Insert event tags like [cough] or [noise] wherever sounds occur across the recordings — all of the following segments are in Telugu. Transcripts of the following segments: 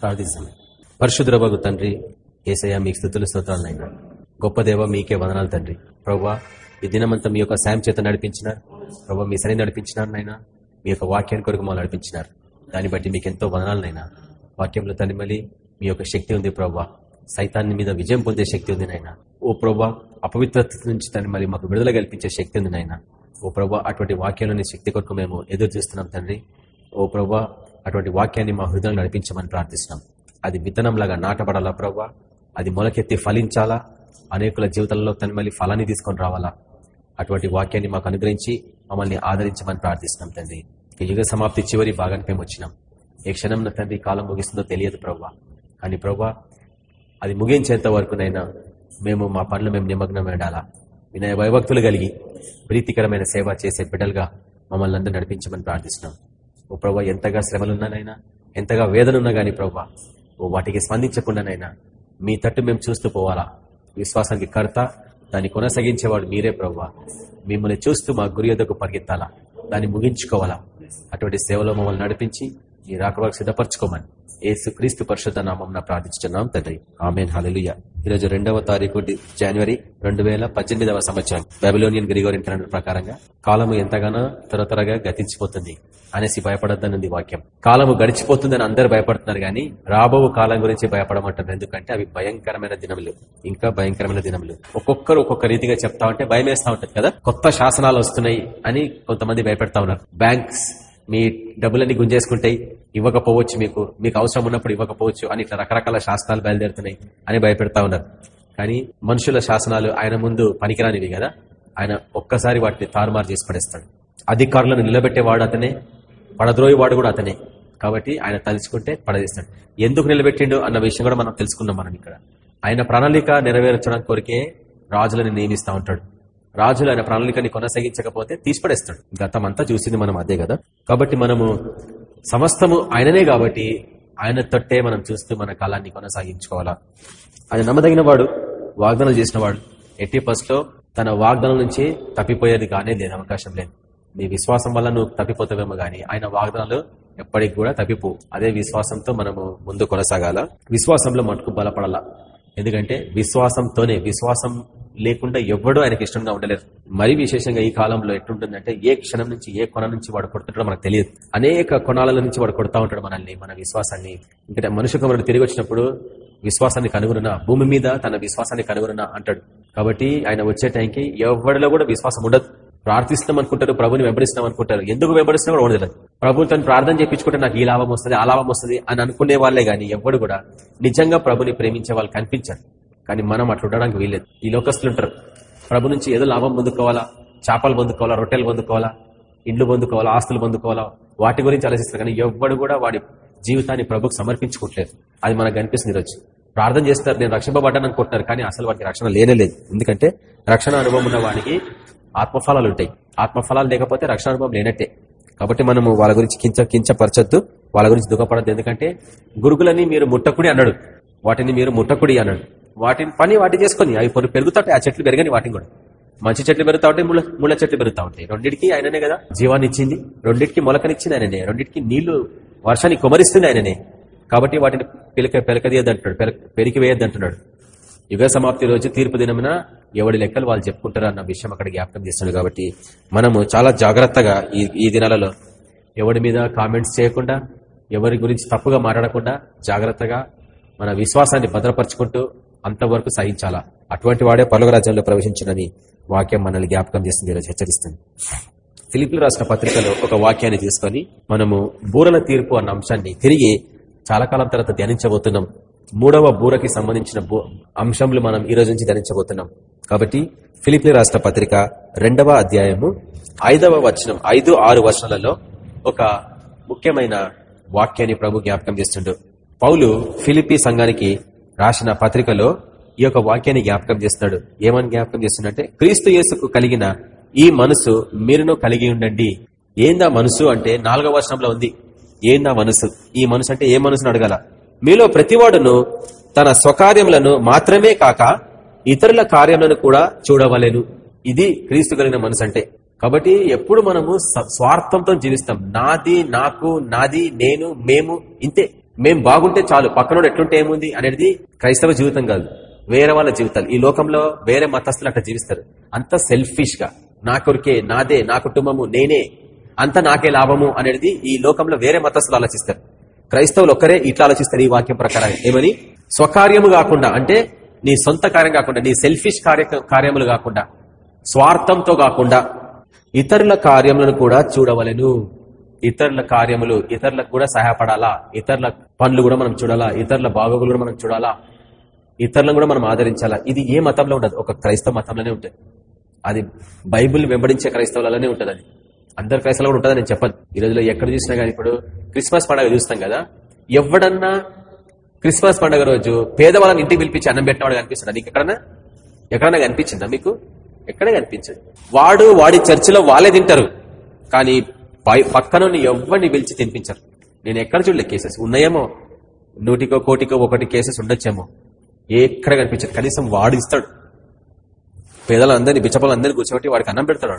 ప్రార్థిస్తాం. పరిశుద్రబాగు తండ్రి ఏసయ్య మీకు స్థుతులు స్తోత్రాలైనా గొప్ప దేవ మీకే వదనాలు తండ్రి. ప్రవ్వా ఈ దినమంతా మీ యొక్క సాయం చేత నడిపించినారు. ప్రభావ మీ సరి నడిపించినారు నైనా మీ యొక్క వాక్యాన్ని కొరకు మమ్మల్ని నడిపించినారు. దాన్ని బట్టి మీకు ఎంతో వదనాలనైనా. వాక్యంలో తనిమలి మళ్ళీ మీ యొక్క శక్తి ఉంది ప్రవ్వా. సైతాన్ని మీద విజయం పొందే శక్తి ఉంది నాయన ఓ ప్రభా అపవిత్రత నుంచి తను మరి మాకు విడుదల కల్పించే శక్తి ఉంది నాయన ఓ ప్రభా అటువంటి వాక్యంలోని శక్తి కొరకు మేము ఎదురు చూస్తున్నాం తండ్రి. ఓ ప్రభా అటువంటి వాక్యాన్ని మా హృదయంలో నడిపించమని ప్రార్థిస్తున్నాం. అది విత్తనంలాగా నాటబడాలా ప్రభా అది మొలకెత్తి ఫలించాలా? అనేకుల జీవితంలో తను మళ్ళీ ఫలాన్ని తీసుకొని రావాలా? అటువంటి వాక్యాన్ని మాకు అనుగ్రహించి మమ్మల్ని ఆదరించమని ప్రార్థిస్తున్నాం తండ్రి. ఈ యుగ సమాప్తి చివరి భాగానికి మేము వచ్చినాం. ఏ క్షణం తండ్రి కాలం ముగిస్తుందో తెలియదు ప్రభా కానీ ప్రభా అది ముగించేంత వరకునైనా మేము మా పనులు మేము నిమగ్నం వేడాలా వినయ వైభక్తులు కలిగి ప్రీతికరమైన సేవ చేసే బిడ్డలుగా మమ్మల్ని అందరూ నడిపించమని ప్రార్థిస్తున్నాం. ఓ ప్రభా ఎంతగా శ్రమలున్నానైనా ఎంతగా వేదనున్నా గానీ ప్రభా ఓ వాటికి స్పందించకుండానైనా మీ తట్టు మేము చూస్తూ పోవాలా? విశ్వాసానికి కర్త దాన్ని కొనసాగించేవాడు మీరే ప్రభా. మిమ్మల్ని చూస్తూ మా గురి యొద్దకు పరిగెత్తాలా? దాన్ని ముగించుకోవాలా? అటువంటి సేవలో మమ్మల్ని నడిపించి ఈ రాకబాకు సిద్ధపరచుకోమని. ఏసు క్రీస్తు పరిషత్ నామం ప్రార్థించున్నాం తండ్రి. ఆమెన్. హలలుయ ఈరోజు రెండవ తారీఖు జనవరి రెండు వేల పద్దెనిమిదవ సంవత్సరం. బెబిలోనియన్ గ్రిగోరియన్ క్యాలెండర్ ప్రకారంగా కాలము ఎంతగానో త్వర త్వరగా గతించిపోతుంది అనేసి భయపడద్దనుంది వాక్యం. కాలము గడిచిపోతుందని అందరు భయపడుతున్నారు గాని రాబో కాలం గురించి భయపడమంటారు ఎందుకంటే అవి భయంకరమైన దినములు. ఇంకా భయంకరమైన దినములు. ఒక్కొక్కరు ఒక్కొక్క రీతిగా చెప్తా ఉంటే భయం ఉంటది కదా. కొత్త శాసనాలు వస్తున్నాయి అని కొంతమంది భయపెడతా ఉన్నారు. బ్యాంక్స్ మీ డబ్బులన్నీ గుంజేసుకుంటాయి ఇవ్వకపోవచ్చు మీకు మీకు అవసరం ఉన్నప్పుడు ఇవ్వకపోవచ్చు అని ఇట్లా రకరకాల శాసనాలు బయలుదేరుతున్నాయి అని భయపెడతా ఉన్నారు. కానీ మనుషుల శాసనాలు ఆయన ముందు పనికిరానివి కదా. ఆయన ఒక్కసారి వాటిని తారుమారు చేసి పడేస్తాడు. అధికారులను నిలబెట్టేవాడు అతనే పడద్రోయి వాడు కూడా అతనే. కాబట్టి ఆయన తలుచుకుంటే పడదీస్తాడు. ఎందుకు నిలబెట్టిండు అన్న విషయం కూడా మనం తెలుసుకున్నాం మనం ఇక్కడ. ఆయన ప్రణాళిక నెరవేర్చడం కొరికే రాజులను నియమిస్తూ ఉంటాడు. రాజులు ఆయన ప్రణాళికని కొనసాగించకపోతే తీసిపడేస్తాడు. గతం అంతా చూసింది మనం అదే కదా. కాబట్టి మనము సమస్తము ఆయననే కాబట్టి ఆయన తొట్టే మనం చూస్తూ మన కాలాన్ని కొనసాగించుకోవాలా. ఆయన నమ్మదగిన వాడు వాగ్దానాలు చేసిన వాడు. ఎట్టి లో తన వాగ్దానం నుంచి తప్పిపోయేది కానీ లేని అవకాశం లేదు. నీ విశ్వాసం వల్ల నువ్వు తప్పిపోతావేమో గానీ ఆయన వాగ్దానాలు ఎప్పటికి కూడా తప్పిపో అదే విశ్వాసంతో మనము ముందు కొనసాగాల. విశ్వాసంలో మటుకు బలపడాల. ఎందుకంటే విశ్వాసంతోనే విశ్వాసం లేకుండా ఎవ్వడూ ఆయనకి ఇష్టంగా ఉండలేరు మరి విశేషంగా ఈ కాలంలో ఎట్లుంటుందంటే ఏ క్షణం నుంచి ఏ కొన నుంచి వాడు కొడుతుంటాడో మనకు తెలియదు. అనేక కొణాల నుంచి వాడు కొడతా ఉంటాడు మనల్ని మన విశ్వాసాన్ని. ఇంకా మనుషు కుమారుడు తిరిగి వచ్చినప్పుడు విశ్వాసాన్ని కనుగొన భూమి మీద తన విశ్వాసాన్ని కనుగొన అంటాడు. కాబట్టి ఆయన వచ్చే టైంకి ఎవరిలో కూడా విశ్వాసం ఉండదు. ప్రార్థిస్తాం అనుకుంటారు ప్రభుని వెంబడిస్తాం అనుకుంటారు. ఎందుకు వెంబడిస్తున్నా కూడా ఉండదు. ప్రభుని తను ప్రార్థన చేయించుకుంటే నాకు ఈ లాభం వస్తుంది ఆ లాభం వస్తుంది అని అనుకునే వాళ్ళే గాని ఎవడు కూడా నిజంగా ప్రభుని ప్రేమించే వాళ్ళు కనిపించారు. కానీ మనం అట్లా ఉండడానికి వీల్లేదు. ఈ లోకస్తులు ఉంటారు. ప్రభు నుంచి ఏదో లాభం పొందుకోవాలా? చేపలు పొందుకోవాలా? రొట్టెలు పొందుకోవాలా? ఇండ్లు పొందుకోవాలా? ఆస్తులు పొందుకోవాలా? వాటి గురించి ఆలోచిస్తారు కానీ ఎవ్వడు కూడా వాడి జీవితాన్ని ప్రభుకు సమర్పించుకోవట్లేదు. అది మనకు కనిపిస్తుంది ఈరోజు. ప్రార్థన చేస్తారు. నేను రక్షింపబడ్డాను అనుకుంటున్నారు కానీ అసలు వాటికి రక్షణ లేనేలేదు ఎందుకంటే రక్షణ అనుభవం ఉన్న వాడికి ఆత్మఫలాలు ఉంటాయి. ఆత్మఫలాలు లేకపోతే రక్షణ అనుభవం లేనట్టే. కాబట్టి మనము వాళ్ళ గురించి కించ కించపరచొద్దు. వాళ్ళ గురించి దుఃఖపడద్దు. ఎందుకంటే గురుగులని మీరు ముట్టకుడి అన్నాడు. వాటిని మీరు ముట్టకుడి అన్నాడు. వాటిని పని వాటి చేసుకొని అవి పెరుగుతాయి ఆ చెట్లు పెరగని వాటిని కూడా. మంచి చెట్లు పెరుగుతా ఉంటాయి ముళ్ళ ముళ్ళ చెట్లు పెరుగుతా ఉంటాయి. రెండింటికి ఆయననే కదా. జీవాన్ని ఇచ్చింది. రెండింటికి మొలకనిచ్చింది ఆయననే. రెండింటికి నీళ్ళు వర్షాన్ని కుమరిస్తుంది ఆయననే. కాబట్టి వాటిని పిలక పెలకదీయద్దంటున్నాడు పెరికి వేయద్దంటున్నాడు. యుగ సమాప్తి రోజు తీర్పు దినమున ఎవడి లెక్కలు వాళ్ళు చెప్పుకుంటారు అన్న విషయం అక్కడ జ్ఞాపకం చేస్తున్నాడు కాబట్టి మనము చాలా జాగ్రత్తగా ఈ ఈ దినాలలో ఎవడి మీద కామెంట్స్ చేయకుండా ఎవరి గురించి తప్పుగా మాట్లాడకుండా జాగ్రత్తగా మన విశ్వాసాన్ని భద్రపరచుకుంటూ అంతవరకు సహించాలా? అటువంటి వాడే పలుగు రాజ్యంలో ప్రవేశించినని వాక్యం మనల్ని జ్ఞాపకం చేస్తుంది ఈరోజు హెచ్చరిస్తుంది. ఫిలిపిలు రాసిన పత్రికలో ఒక వాక్యాన్ని తీసుకొని మనము బూరల తీర్పు అన్న అంశాన్ని తిరిగి చాలా కాలం తర్వాత ధ్యానించబోతున్నాం. మూడవ బూరకి సంబంధించిన అంశంలు మనం ఈ రోజు నుంచి ధ్యానించబోతున్నాం. కాబట్టి ఫిలిపిలి రాసిన పత్రిక రెండవ అధ్యాయము ఐదవ వచనం ఐదు ఆరు వర్షాలలో ఒక ముఖ్యమైన వాక్యాన్ని ప్రభు జ్ఞాపకం చేస్తుండు. పౌలు ఫిలిపి సంఘానికి రాసిన పత్రికలో ఈ యొక్క వాక్యాన్ని జ్ఞాపకం చేస్తున్నాడు. ఏమని జ్ఞాపకం చేస్తుండే క్రీస్తు యేసుకు కలిగిన ఈ మనసు మీరును కలిగి ఉండండి. ఏందా మనసు అంటే నాలుగవ వర్షంలో ఉంది. ఏందా మనసు? ఈ మనసు అంటే ఏ మనసును అడగల? మీలో ప్రతివాడును తన స్వకార్యములను మాత్రమే కాక ఇతరుల కార్యములను కూడా చూడవలేను. ఇది క్రీస్తు కలిగిన మనసు అంటే. కాబట్టి ఎప్పుడు మనము స్వార్థంతో జీవిస్తాం. నాది నాకు నాది నేను మేము ఇంతే. మేం బాగుంటే చాలు పక్కనోడు ఎట్లుంటే ఏముంది అనేది క్రైస్తవ జీవితం కాదు వేరే వాళ్ళ జీవితాలు. ఈ లోకంలో వేరే మతస్థులు అట్లా జీవిస్తారు. అంత సెల్ఫిష్గా నా కొరికే నాదే నా కుటుంబము నేనే అంత నాకే లాభము అనేది ఈ లోకంలో వేరే మతస్థులు ఆలోచిస్తారు. క్రైస్తవులు ఒక్కరే ఇట్లా ఆలోచిస్తారు ఈ వాక్యం ప్రకారం ఏమని? స్వకార్యము కాకుండా అంటే నీ సొంత కార్యం కాకుండా నీ సెల్ఫిష్ కార్య కార్యములు కాకుండా స్వార్థంతో కాకుండా ఇతరుల కార్యములను కూడా చూడవలెను. ఇతరుల కార్యములు ఇతరులకు కూడా సహాయపడాలా? ఇతరుల పనులు కూడా మనం చూడాలా? ఇతరుల బాగోగులు కూడా మనం చూడాలా? ఇతరులను కూడా మనం ఆదరించాలా? ఇది ఏ మతంలో ఉండదు. ఒక క్రైస్తవ మతంలోనే ఉంటుంది. అది బైబిల్ వెంబడించే క్రైస్తవులలోనే ఉంటుంది అది. అందరు క్రైస్తవులు కూడా ఉంటుందని నేను చెప్పదు ఈ రోజులో ఎక్కడ చూసినా కానీ ఇప్పుడు క్రిస్మస్ పండుగ చూస్తాం కదా. ఎవడన్నా క్రిస్మస్ పండుగ రోజు పేదవాళ్ళని ఇంటికి పిలిపించి అన్నం పెట్టినవాడు కనిపిస్తాడు? నీకు ఎక్కడన్నా? ఎక్కడన్నా కనిపించిందా మీకు? ఎక్కడ కనిపించదు. వాడు వాడి చర్చిలో వాళ్ళే తింటారు. కానీ పక్కన ఎవరిని పిలిచి తినిపించరు. నేను ఎక్కడ చూడలే కేసెస్. ఉన్నాయేమో? నూటికో కోటికో ఒకటి కేసెస్ ఉండొచ్చేమో. ఎక్కడ కనిపించదు. కనీసం వాడు ఇస్తాడు. పేదలందరినీ బిచ్చపలందరినీ కూర్చోబెట్టి వాడికి అన్నం పెడతాడు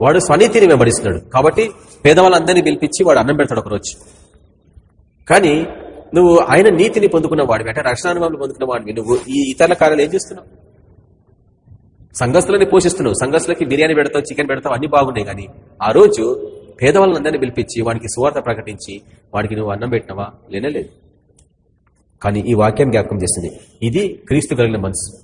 వాడు. స్వనీతిని వెంబడిస్తున్నాడు. కాబట్టి పేదవాళ్ళందరినీ పిలిపించి వాడు అన్నం పెడతాడు ఒకరోజు. కానీ నువ్వు ఆయన నీతిని పొందుకున్న వాడివి అంటే రక్షణానుభవం పొందుకున్న వాడివి నువ్వు ఈ ఇతరుల కార్యాలు ఏం చేస్తున్నావు? సంఘస్థులని పోషిస్తున్నావు సంఘస్థులకి బిర్యానీ పెడతావు చికెన్ పెడతావు అన్ని బాగున్నాయి కానీ ఆ రోజు పేదవాళ్ళందరినీ పిలిపించి వాడికి సువార్త ప్రకటించి వాడికి నువ్వు అన్నం పెట్టినవా? లేనలేదు. కానీ ఈ వాక్యం జ్ఞాపకం చేస్తుంది. ఇది క్రీస్తు కలిగిన మనసు.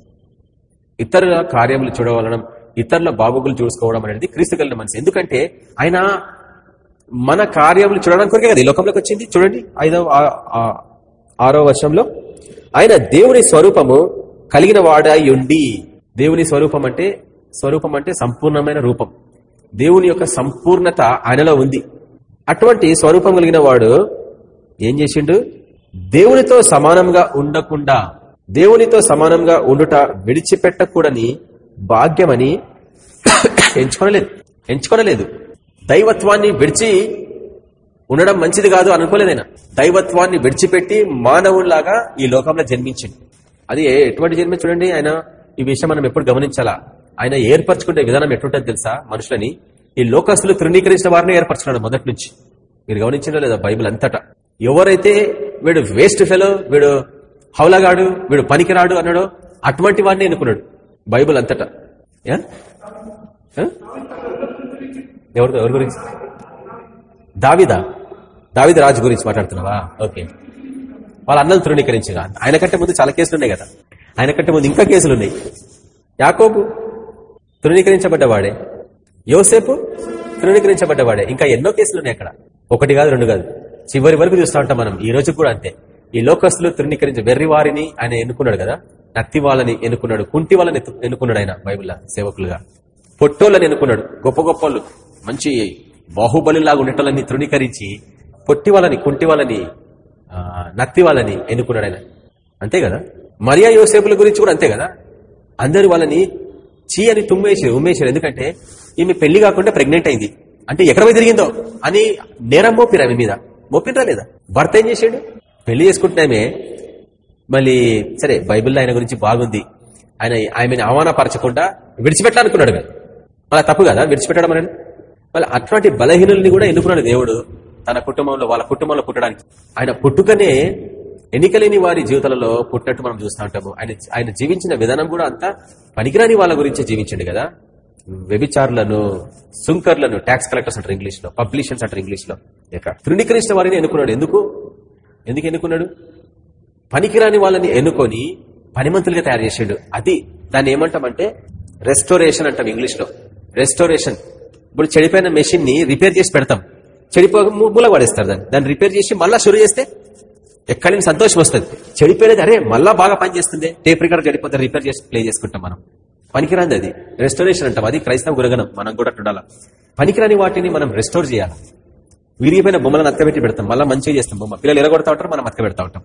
ఇతరుల కార్యములు చూడవలనం ఇతరుల బాబుగులు చూసుకోవడం అనేది క్రీస్తు కలిగిన మనసు. ఎందుకంటే ఆయన మన కార్యములు చూడడానికి కొరకే కదా. ఈ లోకంలోకి వచ్చింది. చూడండి ఐదవ ఆరో వర్షంలో ఆయన దేవుని స్వరూపము కలిగిన వాడై ఉండి దేవుని స్వరూపం అంటే స్వరూపం అంటే సంపూర్ణమైన రూపం. దేవుని యొక్క సంపూర్ణత ఆయనలో ఉంది. అటువంటి స్వరూపం కలిగిన వాడు ఏం చేసిండు? దేవునితో సమానంగా ఉండకుండా దేవునితో సమానంగా ఉండుట విడిచిపెట్టకూడని భాగ్యమని ఎంచుకోనలేదు. ఎంచుకోనలేదు. దైవత్వాన్ని విడిచి ఉండడం మంచిది కాదు అనుకోలేదైనా దైవత్వాన్ని విడిచిపెట్టి మానవుల్లాగా ఈ లోకంలో జన్మించింది అది ఎటువంటి జన్మ చూడండి ఆయన? ఈ విషయం మనం ఎప్పుడు గమనించాలా? ఆయన ఏర్పరచుకునే విధానం ఎట్లుంటుంది తెలుసా? మనుషులని ఈ లోకస్తులు తృణీకరించిన వారిని ఏర్పరచుకున్నాడు మొదటి నుంచి. మీరు గమనించడం లేదా బైబిల్ అంతటా. ఎవరైతే వీడు వేస్ట్ ఫెలో వీడు హౌలగాడు వీడు పనికిరాడు అన్నాడు అటువంటి వాడిని ఎన్నుకున్నాడు? బైబుల్ అంతటా. ఎవరు ఎవరి గురించి? దావిదా? దావిద రాజు గురించి మాట్లాడుతున్నావా? ఓకే. వాళ్ళ అన్నలు తృణీకరించగా. ఆయన కంటే ముందు చాలా కేసులు ఉన్నాయి కదా. ఆయన కంటే ముందు ఇంకా కేసులు ఉన్నాయి యాకోబు తృణీకరించబడ్డవాడే. యోసేపు తృణీకరించబడ్డవాడే. ఇంకా ఎన్నో కేసులు ఉన్నాయి అక్కడ. ఒకటి కాదు రెండు కాదు. చివరి వరకు చూస్తూ ఉంటాం మనం. ఈ రోజు కూడా అంతే. ఈ లోకస్తులు తృణీకరించ వెర్రి వారిని ఆయన ఎన్నుకున్నాడు కదా? నత్తి వాళ్ళని ఎన్నుకున్నాడు కుంటి వాళ్ళని ఎన్నుకున్నాడు ఆయన బైబుల్ సేవకులుగా. పొట్టోళ్ళని ఎన్నుకున్నాడు. గొప్ప గొప్పలు మంచి బాహుబలిలాగా ఉండేటోళ్ళని తృణీకరించి పొట్టి వాళ్ళని కుంటి వాళ్ళని నత్తి వాళ్ళని ఎన్నుకున్నాడు ఆయన. అంతే కదా? మరియా యోసేపుల గురించి కూడా అంతే కదా? అందరు వాళ్ళని చీ అని తుమ్మేసారు ఉమ్మేశారు. ఎందుకంటే ఈమె పెళ్ళి కాకుండా ప్రెగ్నెంట్ అయింది. అంటే ఎక్కడ పోయి తిరిగిందో అని నేరం మోపిరు ఆమె మీద. మోపినరా లేదా? భర్త ఏం చేసాడు పెళ్ళి చేసుకుంటున్నామే మళ్ళీ సరే బైబిల్లో ఆయన గురించి బాగుంది. ఆయన ఆమెను అవమానపరచకుండా విడిచిపెట్టాలనుకున్నాడు కదా మళ్ళీ తప్పు కదా? విడిచిపెట్టడం అనేది? మళ్ళీ అట్లాంటి బలహీనుల్ని కూడా ఎన్నుకున్నాడు దేవుడు తన కుటుంబంలో వాళ్ళ కుటుంబంలో పుట్టడానికి. ఆయన పుట్టుకనే ఎన్నికలేని వారి జీవితాలలో పుట్టినట్టు మనం చూస్తూ ఉంటాము. ఆయన ఆయన జీవించిన విధానం కూడా అంతా పనికిరాని వాళ్ళ గురించి జీవించండి కదా? వ్యభిచారులను సుంకర్లను ట్యాక్స్ కలెక్టర్స్ అంటారు ఇంగ్లీష్లో పబ్లిషన్స్ అంటారు ఇంగ్లీష్లో. ఇక తృణీకరించిన వారిని ఎన్నుకున్నాడు. ఎందుకు? ఎందుకు ఎన్నుకున్నాడు? పనికిరాని వాళ్ళని ఎన్నుకొని పనిమంతులుగా తయారు చేసాడు. అది దాన్ని ఏమంటామంటే రెస్టోరేషన్ అంటాం ఇంగ్లీష్లో. రెస్టోరేషన్ ఇప్పుడు చెడిపోయిన మెషిన్ని రిపేర్ చేసి పెడతాం. చెడిపో మూల పడేస్తారు దాన్ని. దాన్ని రిపేర్ చేసి మళ్ళా షురు చేస్తే ఎక్కడి నుంచి సంతోషం వస్తుంది? చెడిపోయినది అరే మళ్ళా బాగా పనిచేస్తుంది టేప్ రికార్డ్ గడిపోతే రిపేర్ చేసి ప్లే చేసుకుంటాం మనం. పనికిరాంది అది. రెస్టోరేషన్ అంటాం. అది క్రైస్తవ గురగనం మనం కూడా ఉండాలి పనికిరాని వాటిని మనం రెస్టోర్ చేయాలి? విరిగిపోయిన బొమ్మలను అత్తబెట్టి పెడతాం. మళ్ళీ మంచిగా చేస్తాం బొమ్మ. పిల్లలు ఎరగొడతా ఉంటారు మనం అత్త పెడతా ఉంటాం.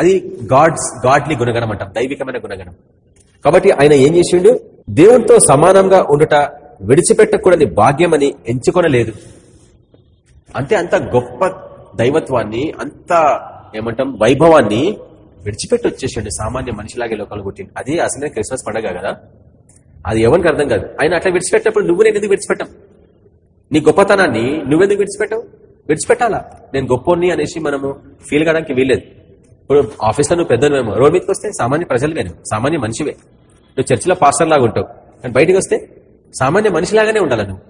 అది గాడ్స్ గాడ్లీ గుణగణం అంటాం. దైవికమైన గుణగణం. కాబట్టి ఆయన ఏం చేసిండు? దేవునితో సమానంగా ఉండుట విడిచిపెట్టకూడని భాగ్యం అని ఎంచుకొనలేదు. అంతే అంత గొప్ప దైవత్వాన్ని అంత ఏమంటాం వైభవాన్ని విడిచిపెట్టి వచ్చేసిండు సామాన్య మనిషిలాగే లోకాలు కొట్టింది అది అసలే క్రిస్మస్ పండగ కదా? అది ఎవరికి అర్థం కాదు. ఆయన అట్లా విడిచిపెట్టినప్పుడు నువ్వు నేను ఎందుకు విడిచిపెట్టాం? నీ గొప్పతనాన్ని నువ్వెందుకు విడిచిపెట్టావు? విడిచిపెట్టాలా? నేను గొప్పోని అనేసి మనము ఫీల్ కావడానికి వీల్లేదు. ఇప్పుడు ఆఫీస్లో నువ్వు పెద్దవేమో రోడ్ మీదకి వస్తే సామాన్య ప్రజలుగా నువ్వు సామాన్య మనిషివే. నువ్వు చర్చిలో పాస్టర్ లాగా ఉంటావు. కానీ బయటకు వస్తే సామాన్య మనిషిలాగానే ఉండాలి నువ్వు?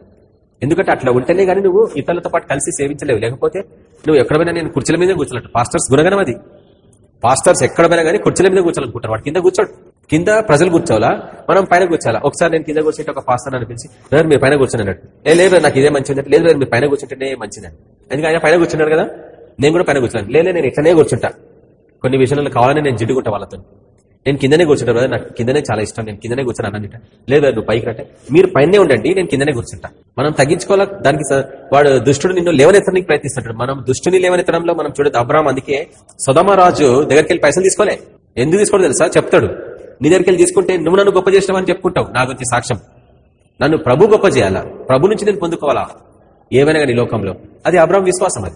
ఎందుకంటే అట్లా ఉంటేనే కానీ నువ్వు ఇతరులతో పాటు కలిసి సేవించలేవు. లేకపోతే నువ్వు ఎక్కడ పోయినా నేను కుర్చీల మీద కూర్చోలేట్టు పాస్టర్స్ గుణగణం అది. పాస్టర్స్ ఎక్కడ పోయినా కానీ కుర్చీల మీద కూర్చోాలనుకుంటారు వాడు కింద కూర్చోడు. కింద ప్రజలు కూర్చోవాలా? మనం పైన కూర్చోాలా ఒకసారి నేను కింద కూర్చుంటే ఒక పాస్టర్ అనిపించి బ్రదర్ మీరు పైన కూర్చున్నాడు ఏ లేదు నాకు ఇదే మంచిది లేదు లేదు మీరు పైన కూర్చుంటేనే మంచిదని ఎందుకంటే ఆయన పైన కూర్చున్నాడు కదా? నేను కూడా పైన కూర్చున్నాను. లేదు నేను ఇట్లనే కూర్చుంటా. కొన్ని విషయాలు కావాలని నేను జిడ్డుకుంటా వాళ్ళతో నేను కిందనే కూర్చుంటాను కదా నాకు కిందనే చాలా ఇష్టం. నేను కిందనే కూర్చున్నాను అన్నట్టు లేదు నువ్వు పైకి రంటే మీరు పైనే ఉండండి నేను కిందనే కూర్చుంటా. మనం తగ్గించుకోవాలా? దానికి వాడు దుష్టుడు నిన్ను లేవనెత్తడానికి ప్రయత్నిస్తుంటాడు. మనం దుష్టుని లేవనెత్తడంలో మనం చూడదు అబ్రామ్ అందుకే రాజు దగ్గరికి వెళ్ళి పైసలు తీసుకోలే. ఎందుకు తీసుకోవడం తెలుసా? చెప్తాడు. నీ దగ్గరికి వెళ్ళి తీసుకుంటే నువ్వు నన్ను గొప్ప చేసినావని చెప్పుకుంటావు. నా గురించి సాక్ష్యం. నన్ను ప్రభు గొప్ప చేయాలా? ప్రభు నుంచి నేను పొందుకోవాలా? ఏమైనా కానీ లోకంలో. అది అబ్రామ్ విశ్వాసం అది.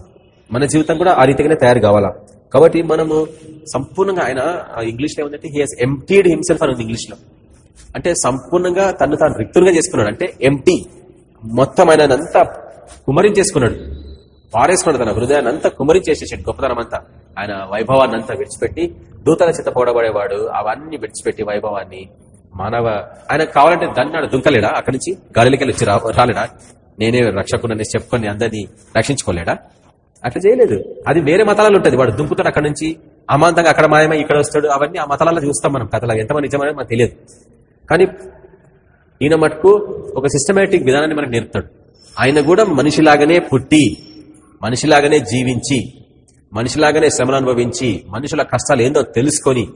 మన జీవితం కూడా ఆ రీతిగానే తయారు కావాలా? కాబట్టి మనము సంపూర్ణంగా ఆయన ఇంగ్లీష్లో ఏమంటే హీ హాస్ ఎంటీడ్ హిమ్సెల్ఫ్ అని ఉంది ఇంగ్లీష్లో. అంటే సంపూర్ణంగా తను తాను రిక్తులుగా చేసుకున్నాడు. అంటే ఎంటీ మొత్తం ఆయన అంతా కుమరించేసుకున్నాడు. పారేసుకున్నాడు తన హృదయాన్ని అంతా కుమరించేసేసాడు గొప్పతనం అంతా. ఆయన వైభవాన్ని అంతా విడిచిపెట్టి దూతల చేత పోడబడేవాడు అవన్నీ విడిచిపెట్టి వైభవాన్ని మానవ ఆయన కావాలంటే దన్నాడు దుంకలేడా? అక్కడి నుంచి గాలికి వచ్చి రా- రాలేడా? నేనే రక్షకునని చెప్పుకొని అందరినీ రక్షించుకోలేడా? అట్లా చేయలేదు. అది వేరే మతాలలో ఉంటుంది. వాడు దుంకుతాడు అక్కడ నుంచి అమాంతంగా అక్కడ మాయమై ఇక్కడ వస్తాడు. అవన్నీ ఆ మతాలలో చూస్తాం మనం కథలో. ఎంతమంది నిజమనేది మనకు తెలియదు. కానీ ఈయన మటుకు ఒక సిస్టమేటిక్ విధానాన్ని మనకు నేర్పుతాడు. ఆయన కూడా మనిషిలాగానే పుట్టి మనిషిలాగానే జీవించి మనిషిలాగానే శ్రమను అనుభవించి మనుషుల కష్టాలు ఏందో తెలుసుకొని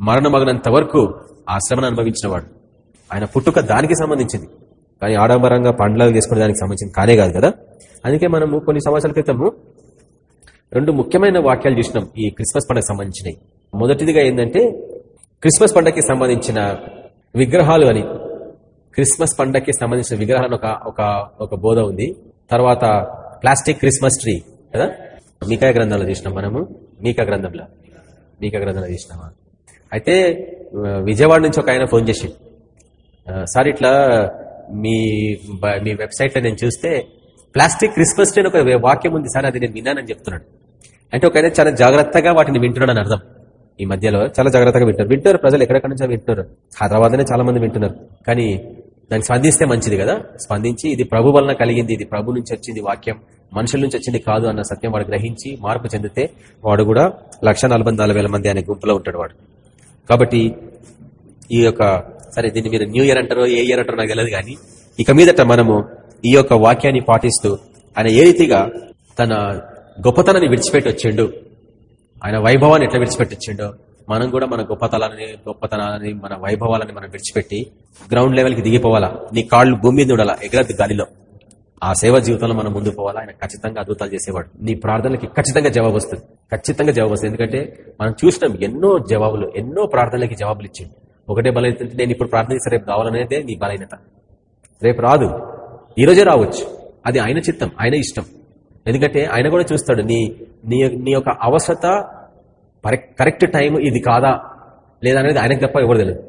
మరణమగినంత వరకు ఆ శ్రమను అనుభవించిన వాడు ఆయన పుట్టుక దానికి సంబంధించింది. కానీ ఆడంబరంగా పండ్లాలు చేసుకునే దానికి సంబంధించింది. కానే కాదు కదా. అందుకే మనము కొన్ని సంవత్సరాల క్రితము రెండు ముఖ్యమైన వాక్యాలు చూసినాం ఈ క్రిస్మస్ పండుగ సంబంధించినవి. మొదటిదిగా ఏంటంటే క్రిస్మస్ పండగకి సంబంధించిన విగ్రహాలు అని. క్రిస్మస్ పండగకి సంబంధించిన విగ్రహాలు ఒక ఒక ఒక బోధ ఉంది. తర్వాత ప్లాస్టిక్ క్రిస్మస్ ట్రీ కదా? మీకా గ్రంథంలో చూసినాం మనము. మీకా గ్రంథంలో. మీకా గ్రంథంలో చూసినామా? అయితే విజయవాడ నుంచి ఒక ఆయన ఫోన్ చేసి సార్ ఇట్లా మీ బ- మీ వెబ్సైట్లో నేను చూస్తే ప్లాస్టిక్ క్రిస్మస్ ట్రీ అని ఒక వాక్యం ఉంది సార్ అది నేను విన్నానని చెప్తున్నాడు. అంటే ఒక చాలా జాగ్రత్తగా వాటిని వింటున్నాడు అర్థం. ఈ మధ్యలో చాలా జాగ్రత్తగా వింటారు వింటారు ప్రజలు ఎక్కడెక్కడ నుంచో వింటున్నారు. హైదరాబాద్నే చాలా మంది వింటున్నారు. కానీ దానికి స్పందిస్తే మంచిది కదా? స్పందించి ఇది ప్రభు వలన కలిగింది ఇది ప్రభు నుంచి వచ్చింది వాక్యం మనుషుల నుంచి వచ్చింది కాదు అన్న సత్యం వాడు గ్రహించి మార్పు చెందితే వాడు కూడా లక్ష మంది అనే గుంపులో ఉంటాడు వాడు. కాబట్టి ఈ యొక్క సరే దీన్ని మీరు న్యూ ఇయర్ అంటారో ఏ ఇయర్ అంటారో నాకు తెలియదు కానీ ఇక మీదట మనము ఈ యొక్క వాక్యాన్ని పాటిస్తూ ఆయన ఏ రీతిగా తన గొప్పతనాన్ని విడిచిపెట్టి వచ్చిండు ఆయన వైభవాన్ని ఎట్లా విడిచిపెట్టి వచ్చిండో మనం కూడా మన గొప్పతనాలని గొప్పతనాలని మన వైభవాలని మనం విడిచిపెట్టి గ్రౌండ్ లెవెల్కి దిగిపోవాలా? నీ కాళ్ళు భూమి మీద ఉండాలా? ఎగరద్దు గాలిలో. ఆ సేవ జీవితంలో మనం ముందు పోవాలా? ఆయన ఖచ్చితంగా అద్భుతాలు చేసేవాడు. నీ ప్రార్థనలకి ఖచ్చితంగా జవాబు వస్తుంది. ఖచ్చితంగా జవాబు వస్తుంది. ఎందుకంటే మనం చూసినాం ఎన్నో జవాబులు ఎన్నో ప్రార్థనలకి జవాబులు ఇచ్చిండు. ఒకటే బలహీనత నేను ఇప్పుడు ప్రార్థన రేపు కావాలనేదే నీ బలహీనత. రేపు రాదు. ఈ రోజే రావచ్చు. అది ఆయన చిత్తం ఆయన ఇష్టం. ఎందుకంటే ఆయన కూడా చూస్తాడు నీ నీ నీ యొక్క అవసరత కరెక్ట్ టైం ఇది కాదా? లేదా అనేది ఆయనకు తప్ప ఎవరు తెలియదు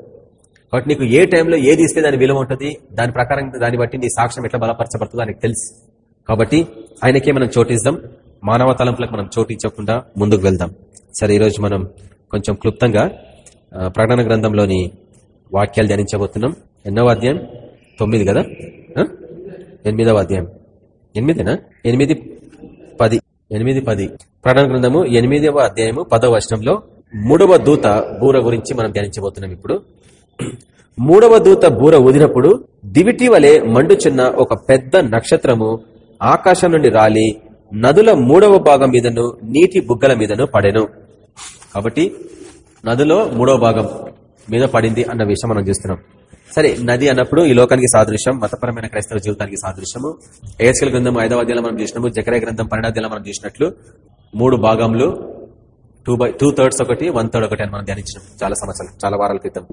కాబట్టి నీకు ఏ టైంలో ఏది ఇస్తే దాని విలువ ఉంటుంది దాని ప్రకారం దాన్ని బట్టి నీ సాక్ష్యం ఎట్లా బలపరచబడుతుందో ఆయనకు తెలుసు. కాబట్టి ఆయనకే మనం చోటిద్దాం మానవ తలంపులకు మనం చోటించకుండా ముందుకు వెళ్దాం. సరే ఈరోజు మనం కొంచెం క్లుప్తంగా ప్రకటన గ్రంథంలోని వాక్యాలు ధ్యానించబోతున్నాం. ఎన్నవ అధ్యాయం? తొమ్మిది కదా? ఎనిమిదవ అధ్యాయం. ఎనిమిదేనా? ఎనిమిది పది ఎనిమిది పది. ప్రణ గ్రంథము ఎనిమిదవ అధ్యాయము పదవ వచనంలో మూడవ దూత బూర గురించి మనం ధ్యానించబోతున్నాం ఇప్పుడు. మూడవ దూత బూర ఊదినప్పుడు దివిటి వలె మండుచున్న ఒక పెద్ద నక్షత్రము ఆకాశం నుండి రాలి నదుల మూడవ భాగం మీదను నీటి బుగ్గల మీదను పడెను. కాబట్టి నదిలో మూడవ భాగం మీద పడింది అన్న విషయం మనం చూస్తున్నాం. సరే నది అన్నప్పుడు ఈ లోకానికి సాదృశ్యం మతపరమైన క్రైస్తవ జీవితానికి సాదృశ్యము. ఏస్కల్ గ్రంథం ఐదవ మనం చూసినాము జకరే గ్రంథం పన్నెండవ మనం చూసినట్లు మూడు భాగంలో టూ బై టూ థర్డ్స్ ఒకటి వన్ థర్డ్ ఒకటి అని మనం ధ్యానించినాం చాలా సంవత్సరాలు చాలా వారాల క్రితం.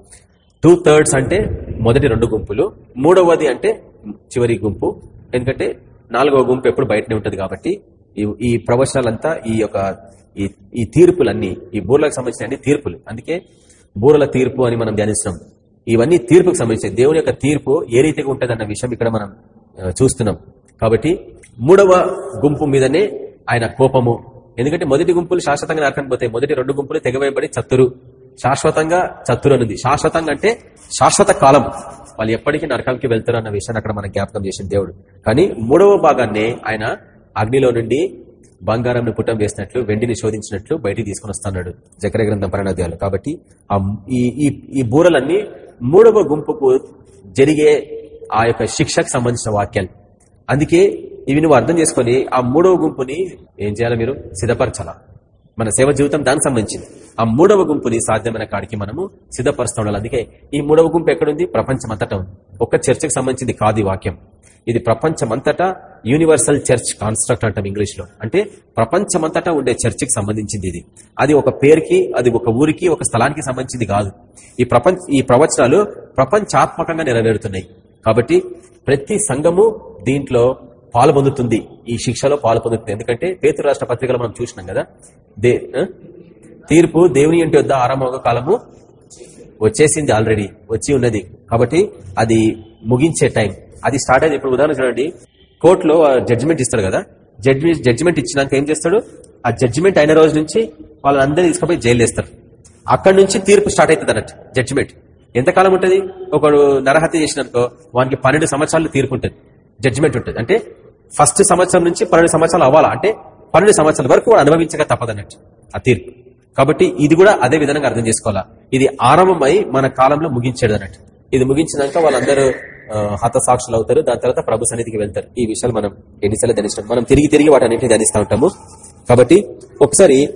టూ థర్డ్స్ అంటే మొదటి రెండు గుంపులు మూడవది అంటే చివరి గుంపు ఎందుకంటే నాలుగవ గుంపు ఎప్పుడు బయటనే ఉంటుంది కాబట్టి ఈ- ఈ ప్రవచనాలంతా ఈ యొక్క ఈ ఈ తీర్పులన్నీ ఈ బూరలకు సంబంధించిన తీర్పులు. అందుకే బూరల తీర్పు అని మనం ధ్యానిస్తున్నాం. ఇవన్నీ తీర్పుకు సంబంధించి దేవుని యొక్క తీర్పు ఏ రీతిగా ఉంటుంది విషయం ఇక్కడ మనం చూస్తున్నాం. కాబట్టి మూడవ గుంపు మీదనే ఆయన కోపము. ఎందుకంటే మొదటి గుంపులు శాశ్వతంగా నరకని పోతాయి. మొదటి రెండు గుంపులు తెగవేయబడి చత్తురు. శాశ్వతంగా చత్తురు అనేది శాశ్వతంగా అంటే శాశ్వత కాలం. వాళ్ళు ఎప్పటికీ నరకంకి వెళ్తారు అన్న విషయాన్ని అక్కడ మనం జ్ఞాపకం చేసిన దేవుడు. కానీ మూడవ భాగాన్ని ఆయన అగ్నిలో నుండి బంగారంను పుట్టం వేసినట్లు వెండిని శోధించినట్లు బయటికి తీసుకుని వస్తున్నాడు జకర గ్రంథం పరిణాదాలు కాబట్టి ఈ ఈ- ఈ బూరలన్నీ మూడవ గుంపుకు జరిగే ఆ యొక్క శిక్షకు సంబంధించిన వాక్యాలు అందుకే ఇవి నువ్వు అర్థం చేసుకొని ఆ మూడవ గుంపుని ఏం చేయాలి మీరు సిద్ధపరచాలా? మన సేవ జీవితం దానికి సంబంధించింది. ఆ మూడవ గుంపుని సాధ్యమైన కాడికి మనము సిద్ధపరుస్తుండాలి అందుకే ఈ మూడవ గుంపు ఎక్కడుంది? ప్రపంచమంతటా ఉంది. ఒక్క చర్చకు సంబంధించింది కాదు ఈ వాక్యం. ఇది ప్రపంచమంతటా యూనివర్సల్ చర్చ్ కాన్స్ట్రక్ట్ అంటాం ఇంగ్లీష్లో అంటే ప్రపంచమంతటా ఉండే చర్చికి సంబంధించింది ఇది. అది ఒక పేరుకి అది ఒక ఊరికి ఒక స్థలానికి సంబంధించింది కాదు. ఈ ప్రపంచ ఈ ప్రవచనాలు ప్రపంచాత్మకంగా నెరవేరుతున్నాయి. కాబట్టి ప్రతి సంఘము దీంట్లో పాలు పొందుతుంది. ఈ శిక్షలో పాలు పొందుతుంది. ఎందుకంటే పేతురు రాష్ట్ర పత్రికలో మనం చూసినాం కదా. దే తీర్పు దేవుని ఇంటి వద్ద ఆరంభ కాలము వచ్చేసింది ఆల్రెడీ వచ్చి ఉన్నది. కాబట్టి అది ముగించే టైం అది స్టార్ట్ అయింది. ఇప్పుడు ఉదాహరణ చూడండి. కోర్టులో జడ్జిమెంట్ ఇస్తాడు కదా. జడ్జిమెంట్ జడ్జిమెంట్ ఇచ్చినాక ఏం చేస్తాడు? ఆ జడ్జిమెంట్ అయిన రోజు నుంచి వాళ్ళందరినీ తీసుకుపోయి జైలు వేస్తారు అక్కడి నుంచి తీర్పు స్టార్ట్ అవుతుంది అన్నట్టు. జడ్జిమెంట్ ఎంతకాలం ఉంటుంది? ఒకడు నరహత్య చేసిననుకో వానికి పన్నెండు సంవత్సరాలు తీర్పు ఉంటుంది. జడ్జిమెంట్ ఉంటుంది. అంటే ఫస్ట్ సంవత్సరం నుంచి పన్నెండు సంవత్సరాలు అవ్వాలా? అంటే పన్నెండు సంవత్సరాల వరకు వాడు అనుభవించక తప్పదన్నట్టు. ఆ తీర్పు. కాబట్టి ఇది కూడా అదే విధంగా అర్థం చేసుకోవాలా? ఇది ఆరంభమై మన కాలంలో ముగించాడు అన్నట్టు. ఇది ముగించినాక వాళ్ళందరూ హతసాక్షులు అవుతారు. దాని తర్వాత ప్రభు సన్నిధికి వెళ్తారు. ఈ విషయాలు మనం ఎన్నిసార్లు ధనిస్తాం మనం తిరిగి తిరిగి వాటన్నింటినీ ధనిస్తూ ఉంటాము. కాబట్టి ఒకసారి